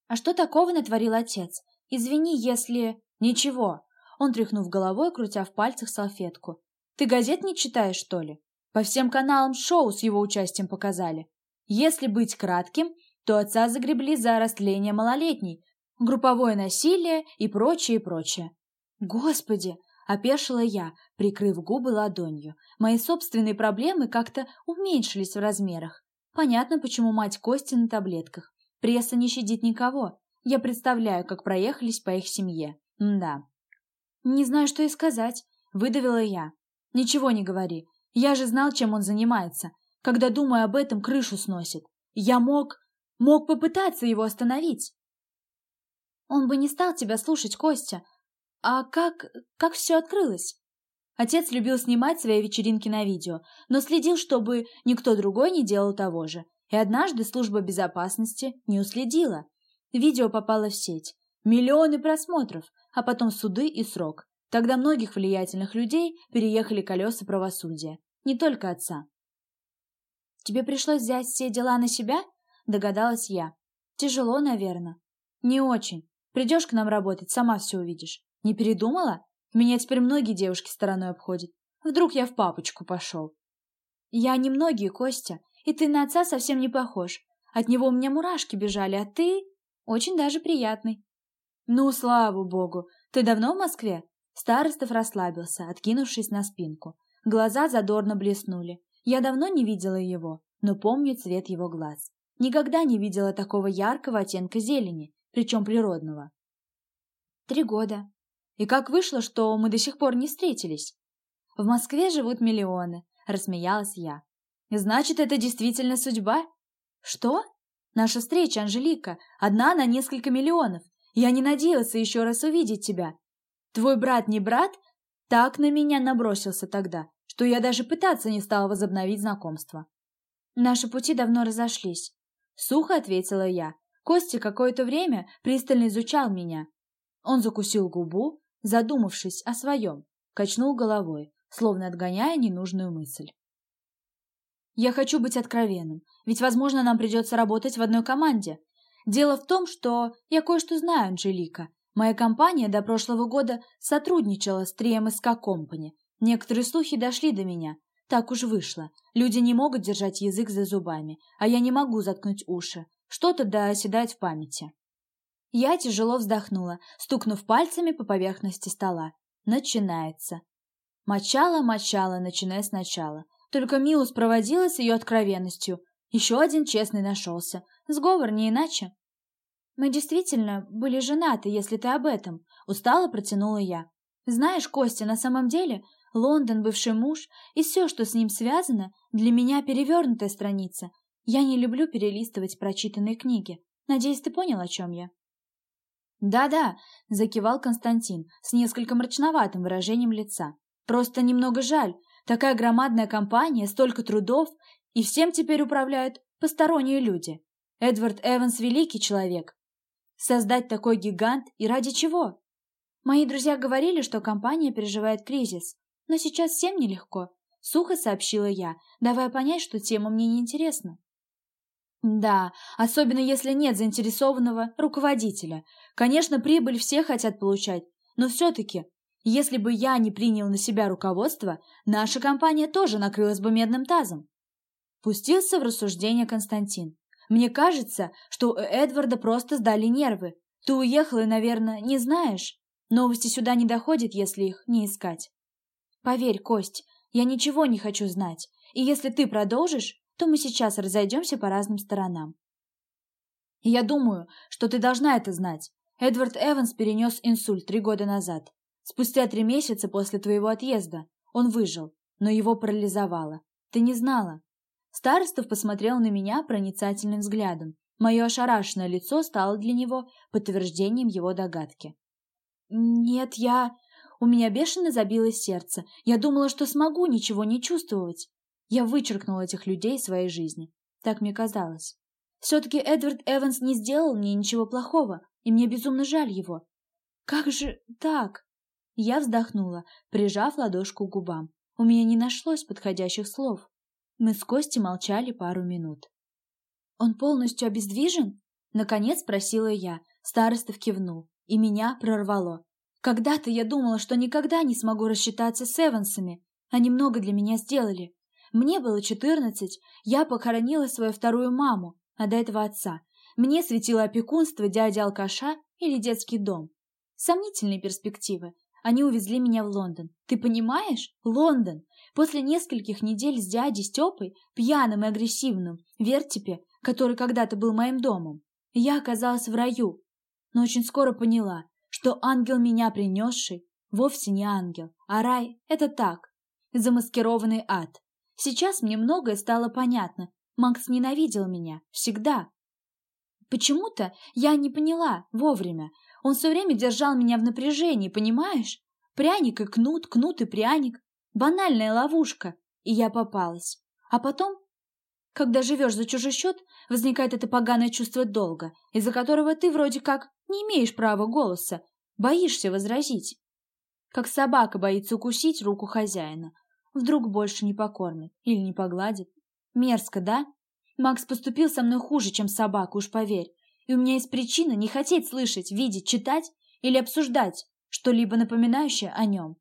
А что такого натворил отец? Извини, если... Ничего. Он, тряхнув головой, крутя в пальцах салфетку. Ты газет не читаешь, что ли? По всем каналам шоу с его участием показали. Если быть кратким, то отца загребли за растление малолетней, групповое насилие и прочее, прочее. Господи, опешила я, прикрыв губы ладонью. Мои собственные проблемы как-то уменьшились в размерах. Понятно, почему мать Кости на таблетках. Пресса не щадит никого. Я представляю, как проехались по их семье. М да. Не знаю, что и сказать, выдавила я. Ничего не говори. Я же знал, чем он занимается. Когда думаю об этом, крышу сносит. Я мог... мог попытаться его остановить. Он бы не стал тебя слушать, Костя. А как... как все открылось? Отец любил снимать свои вечеринки на видео, но следил, чтобы никто другой не делал того же. И однажды служба безопасности не уследила. Видео попало в сеть. Миллионы просмотров, а потом суды и срок. Тогда многих влиятельных людей переехали колеса правосудия, не только отца. «Тебе пришлось взять все дела на себя?» – догадалась я. «Тяжело, наверное». «Не очень. Придешь к нам работать, сама все увидишь. Не передумала? Меня теперь многие девушки стороной обходят. Вдруг я в папочку пошел». «Я не многие, Костя, и ты на отца совсем не похож. От него у меня мурашки бежали, а ты очень даже приятный». «Ну, слава богу! Ты давно в Москве?» Старостов расслабился, откинувшись на спинку. Глаза задорно блеснули. Я давно не видела его, но помню цвет его глаз. Никогда не видела такого яркого оттенка зелени, причем природного. Три года. И как вышло, что мы до сих пор не встретились? В Москве живут миллионы, рассмеялась я. Значит, это действительно судьба? Что? Наша встреча, Анжелика, одна на несколько миллионов. Я не надеялся еще раз увидеть тебя. Твой брат не брат? Так на меня набросился тогда, что я даже пытаться не стала возобновить знакомство. Наши пути давно разошлись. Сухо ответила я. Костя какое-то время пристально изучал меня. Он закусил губу, задумавшись о своем, качнул головой, словно отгоняя ненужную мысль. «Я хочу быть откровенным, ведь, возможно, нам придется работать в одной команде. Дело в том, что я кое-что знаю, Анжелика, Моя компания до прошлого года сотрудничала с 3MSK Company. Некоторые слухи дошли до меня. Так уж вышло. Люди не могут держать язык за зубами, а я не могу заткнуть уши. Что-то да оседает в памяти. Я тяжело вздохнула, стукнув пальцами по поверхности стола. Начинается. Мочала-мочала, начиная сначала. Только Милус проводила с ее откровенностью. Еще один честный нашелся. Сговор не иначе. Мы действительно были женаты, если ты об этом, устало протянула я. Знаешь, Костя, на самом деле Лондон, бывший муж и все, что с ним связано, для меня перевернутая страница. Я не люблю перелистывать прочитанные книги. Надеюсь, ты понял, о чем я. Да-да, закивал Константин с несколько мрачноватым выражением лица. Просто немного жаль. Такая громадная компания, столько трудов, и всем теперь управляют посторонние люди. Эдвард Эванс великий человек, Создать такой гигант и ради чего? Мои друзья говорили, что компания переживает кризис, но сейчас всем нелегко. Сухо сообщила я, давая понять, что тема мне не интересна. Да, особенно если нет заинтересованного руководителя. Конечно, прибыль все хотят получать, но все-таки, если бы я не принял на себя руководство, наша компания тоже накрылась бы медным тазом. Пустился в рассуждение Константин. Мне кажется, что у Эдварда просто сдали нервы. Ты уехал и, наверное, не знаешь. Новости сюда не доходят, если их не искать. Поверь, Кость, я ничего не хочу знать. И если ты продолжишь, то мы сейчас разойдемся по разным сторонам. Я думаю, что ты должна это знать. Эдвард Эванс перенес инсульт три года назад. Спустя три месяца после твоего отъезда он выжил, но его парализовало. Ты не знала. Старостов посмотрел на меня проницательным взглядом. Мое ошарашенное лицо стало для него подтверждением его догадки. «Нет, я...» У меня бешено забилось сердце. Я думала, что смогу ничего не чувствовать. Я вычеркнула этих людей из своей жизни. Так мне казалось. Все-таки Эдвард Эванс не сделал мне ничего плохого, и мне безумно жаль его. Как же так? Я вздохнула, прижав ладошку к губам. У меня не нашлось подходящих слов. Мы с Костей молчали пару минут. «Он полностью обездвижен?» Наконец спросила я. Старостов кивнул, и меня прорвало. Когда-то я думала, что никогда не смогу рассчитаться с Эвансами. Они много для меня сделали. Мне было четырнадцать, я похоронила свою вторую маму, а до этого отца. Мне светило опекунство дяди-алкаша или детский дом. Сомнительные перспективы. Они увезли меня в Лондон. Ты понимаешь? Лондон. После нескольких недель с дядей Степой, пьяным и агрессивным, вертепе, который когда-то был моим домом, я оказалась в раю. Но очень скоро поняла, что ангел меня принесший вовсе не ангел, а рай — это так, замаскированный ад. Сейчас мне многое стало понятно. Макс ненавидел меня. Всегда. Почему-то я не поняла вовремя. Он все время держал меня в напряжении, понимаешь? Пряник и кнут, кнут и пряник. Банальная ловушка. И я попалась. А потом, когда живешь за чужой счет, возникает это поганое чувство долга, из-за которого ты вроде как не имеешь права голоса, боишься возразить. Как собака боится укусить руку хозяина. Вдруг больше не покормит или не погладит. Мерзко, да? Макс поступил со мной хуже, чем собака, уж поверь. И у меня есть причина не хотеть слышать, видеть, читать или обсуждать что-либо напоминающее о нем.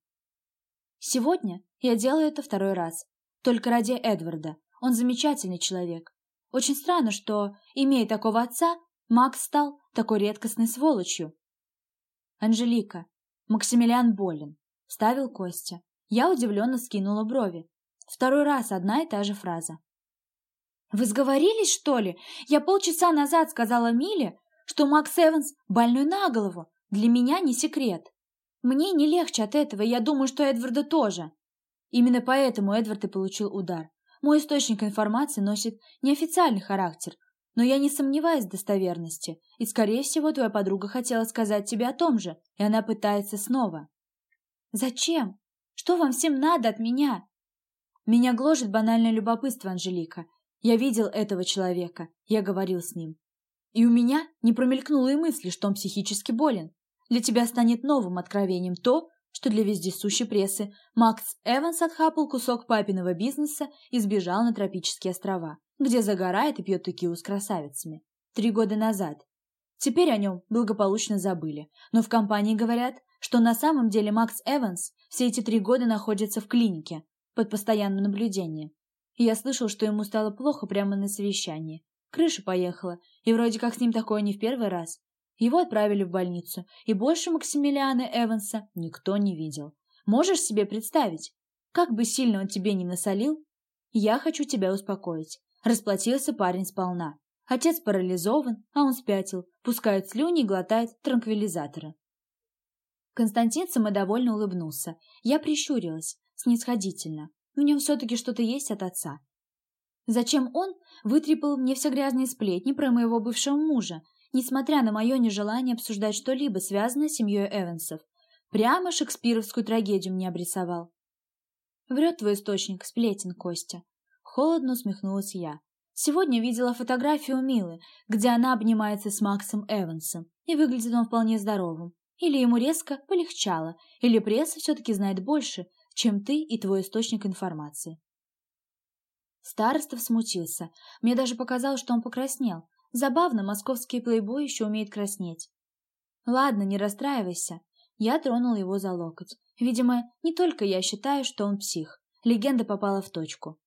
Сегодня я делаю это второй раз. Только ради Эдварда. Он замечательный человек. Очень странно, что, имея такого отца, Макс стал такой редкостной сволочью. Анжелика, Максимилиан болен, вставил Костя. Я удивленно скинула брови. Второй раз одна и та же фраза. «Вы сговорились, что ли? Я полчаса назад сказала Миле, что Макс Эванс больной на голову. Для меня не секрет. Мне не легче от этого, я думаю, что Эдварда тоже. Именно поэтому Эдвард и получил удар. Мой источник информации носит неофициальный характер, но я не сомневаюсь в достоверности, и, скорее всего, твоя подруга хотела сказать тебе о том же, и она пытается снова. Зачем? Что вам всем надо от меня? Меня гложет банальное любопытство, Анжелика. Я видел этого человека, я говорил с ним. И у меня не промелькнуло и мысли, что он психически болен. Для тебя станет новым откровением то, что для вездесущей прессы Макс Эванс отхапал кусок папиного бизнеса и сбежал на тропические острова, где загорает и пьет текилу с красавицами. Три года назад. Теперь о нем благополучно забыли, но в компании говорят, что на самом деле Макс Эванс все эти три года находится в клинике, под постоянным наблюдением. Я слышал, что ему стало плохо прямо на совещании. Крыша поехала, и вроде как с ним такое не в первый раз. Его отправили в больницу, и больше Максимилиана Эванса никто не видел. Можешь себе представить? Как бы сильно он тебе не насолил? Я хочу тебя успокоить. Расплатился парень сполна. Отец парализован, а он спятил, пускает слюни и глотает транквилизаторы. Константин самодовольно улыбнулся. Я прищурилась, снисходительно. В нем все-таки что-то есть от отца. Зачем он вытрепал мне все грязные сплетни про моего бывшего мужа, несмотря на мое нежелание обсуждать что-либо, связанное с семьей Эвансов. Прямо шекспировскую трагедию мне обрисовал. Врет твой источник, сплетен, Костя. Холодно усмехнулась я. Сегодня видела фотографию Милы, где она обнимается с Максом Эвансом, и выглядит он вполне здоровым. Или ему резко полегчало, или пресса все-таки знает больше, чем ты и твой источник информации. Старостов смутился. Мне даже показалось, что он покраснел. Забавно, московские плейбой еще умеют краснеть. Ладно, не расстраивайся. Я тронула его за локоть. Видимо, не только я считаю, что он псих. Легенда попала в точку.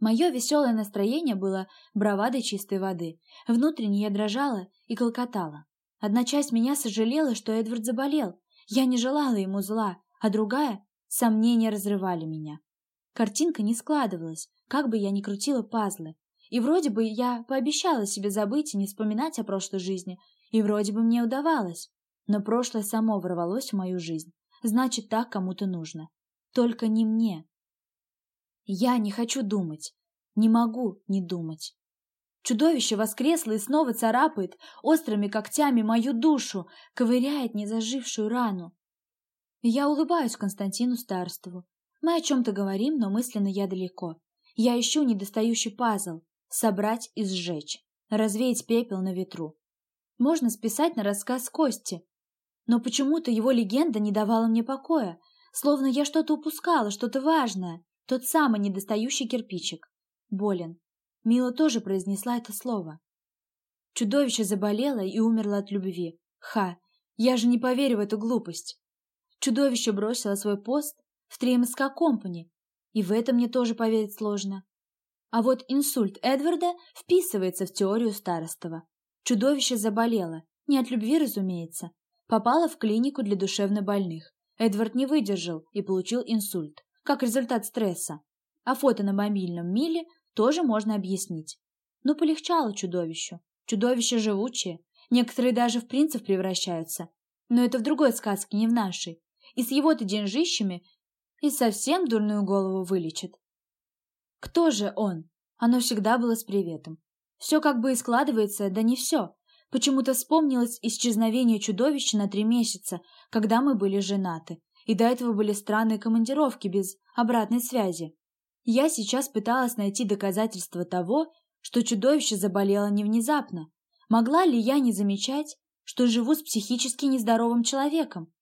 Мое веселое настроение было бравадой чистой воды. Внутренне я дрожала и колкотала. Одна часть меня сожалела, что Эдвард заболел. Я не желала ему зла, а другая — сомнения разрывали меня. Картинка не складывалась, как бы я ни крутила пазлы. И вроде бы я пообещала себе забыть и не вспоминать о прошлой жизни, и вроде бы мне удавалось. Но прошлое само ворвалось в мою жизнь. Значит, так кому-то нужно. Только не мне. Я не хочу думать. Не могу не думать. Чудовище воскресло и снова царапает острыми когтями мою душу, ковыряет незажившую рану. Я улыбаюсь Константину Старству. Мы о чем-то говорим, но мысленно я далеко. Я ищу недостающий пазл. Собрать и сжечь. Развеять пепел на ветру. Можно списать на рассказ Кости. Но почему-то его легенда не давала мне покоя, словно я что-то упускала, что-то важное. Тот самый недостающий кирпичик. Болен. Мила тоже произнесла это слово. Чудовище заболело и умерло от любви. Ха, я же не поверю в эту глупость. Чудовище бросило свой пост в 3МСК Компани, и в это мне тоже поверить сложно. А вот инсульт Эдварда вписывается в теорию Старостова. Чудовище заболело, не от любви, разумеется. Попало в клинику для душевнобольных. Эдвард не выдержал и получил инсульт, как результат стресса. А фото на мобильном Миле тоже можно объяснить. Но полегчало чудовищу. Чудовища живучие, некоторые даже в принцев превращаются. Но это в другой сказке, не в нашей. И с его-то деньжищами и совсем дурную голову вылечит. Кто же он? Оно всегда было с приветом. Все как бы и складывается, да не все. Почему-то вспомнилось исчезновение чудовища на три месяца, когда мы были женаты, и до этого были странные командировки без обратной связи. Я сейчас пыталась найти доказательства того, что чудовище заболело не внезапно. Могла ли я не замечать, что живу с психически нездоровым человеком?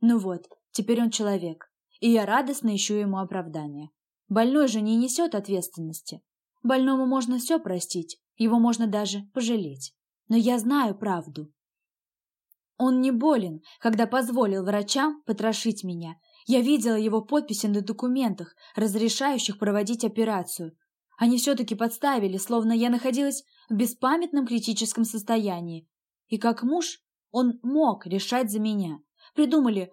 Ну вот, теперь он человек и я радостно ищу ему оправдание. Больной же не несет ответственности. Больному можно все простить, его можно даже пожалеть. Но я знаю правду. Он не болен, когда позволил врачам потрошить меня. Я видела его подписи на документах, разрешающих проводить операцию. Они все-таки подставили, словно я находилась в беспамятном критическом состоянии. И как муж он мог решать за меня. Придумали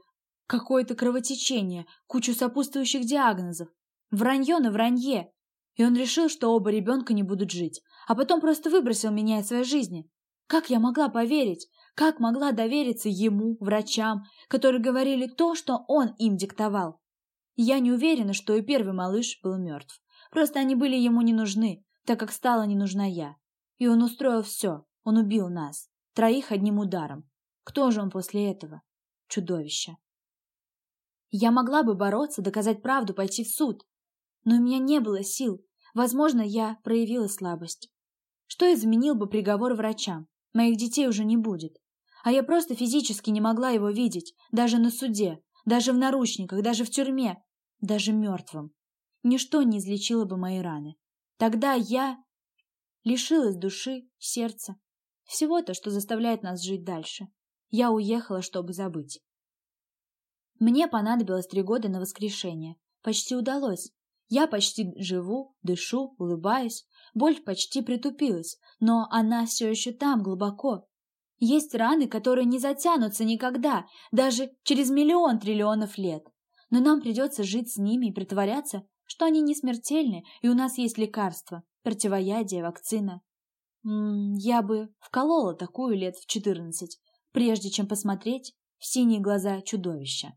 Какое-то кровотечение, кучу сопутствующих диагнозов. Вранье на вранье. И он решил, что оба ребенка не будут жить, а потом просто выбросил меня из своей жизни. Как я могла поверить? Как могла довериться ему, врачам, которые говорили то, что он им диктовал? Я не уверена, что и первый малыш был мертв. Просто они были ему не нужны, так как стала не нужна я. И он устроил все. Он убил нас. Троих одним ударом. Кто же он после этого? Чудовище. Я могла бы бороться, доказать правду, пойти в суд. Но у меня не было сил. Возможно, я проявила слабость. Что изменил бы приговор врачам? Моих детей уже не будет. А я просто физически не могла его видеть, даже на суде, даже в наручниках, даже в тюрьме, даже мертвым. Ничто не излечило бы мои раны. Тогда я лишилась души, сердца, всего то, что заставляет нас жить дальше. Я уехала, чтобы забыть. Мне понадобилось три года на воскрешение. Почти удалось. Я почти живу, дышу, улыбаюсь. Боль почти притупилась, но она все еще там, глубоко. Есть раны, которые не затянутся никогда, даже через миллион триллионов лет. Но нам придется жить с ними и притворяться, что они не смертельны, и у нас есть лекарства, противоядие, вакцина. М -м, я бы вколола такую лет в четырнадцать, прежде чем посмотреть в синие глаза чудовища.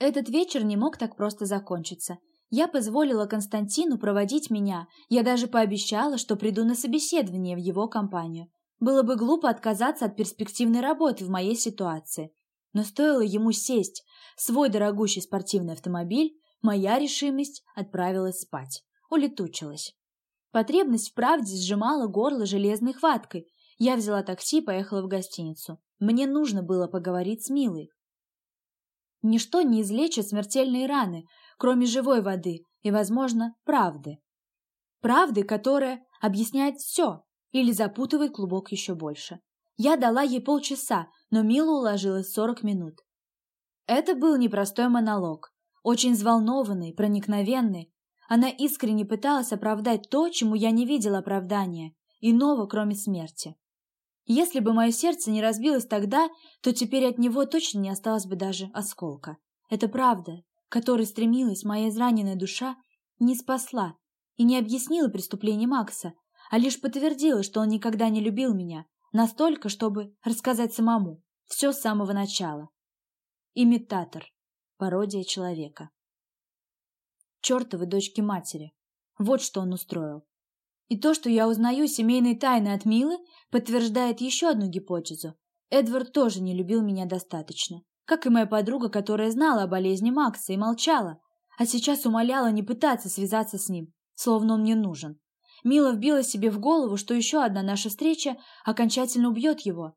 Этот вечер не мог так просто закончиться. Я позволила Константину проводить меня, я даже пообещала, что приду на собеседование в его компанию. Было бы глупо отказаться от перспективной работы в моей ситуации. Но стоило ему сесть в свой дорогущий спортивный автомобиль, моя решимость отправилась спать, улетучилась. Потребность в правде сжимала горло железной хваткой. Я взяла такси и поехала в гостиницу. Мне нужно было поговорить с Милой. Ничто не излечит смертельные раны, кроме живой воды, и, возможно, правды. Правды, которая объясняет все или запутывает клубок еще больше. Я дала ей полчаса, но Мила уложилась сорок минут. Это был непростой монолог, очень взволнованный, проникновенный. Она искренне пыталась оправдать то, чему я не видела оправдания, иного, кроме смерти. Если бы мое сердце не разбилось тогда, то теперь от него точно не осталось бы даже осколка. Это правда, которой стремилась моя израненная душа, не спасла и не объяснила преступление Макса, а лишь подтвердила, что он никогда не любил меня, настолько, чтобы рассказать самому, все с самого начала. Имитатор. Пародия человека. Чертовы дочки матери. Вот что он устроил. И то, что я узнаю семейные тайны от Милы, подтверждает еще одну гипотезу. Эдвард тоже не любил меня достаточно. Как и моя подруга, которая знала о болезни Макса и молчала, а сейчас умоляла не пытаться связаться с ним, словно он мне нужен. Мила вбила себе в голову, что еще одна наша встреча окончательно убьет его.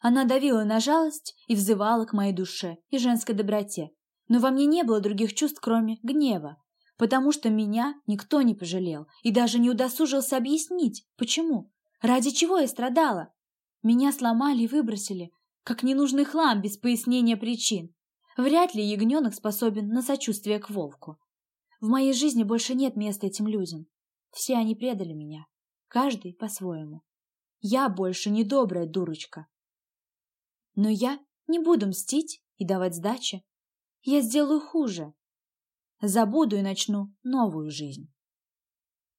Она давила на жалость и взывала к моей душе и женской доброте. Но во мне не было других чувств, кроме гнева, потому что меня никто не пожалел и даже не удосужился объяснить, почему, ради чего я страдала. Меня сломали и выбросили, как ненужный хлам без пояснения причин. Вряд ли ягненок способен на сочувствие к волку. В моей жизни больше нет места этим людям. Все они предали меня, каждый по-своему. Я больше не добрая дурочка. Но я не буду мстить и давать сдачи. Я сделаю хуже. Забуду и начну новую жизнь.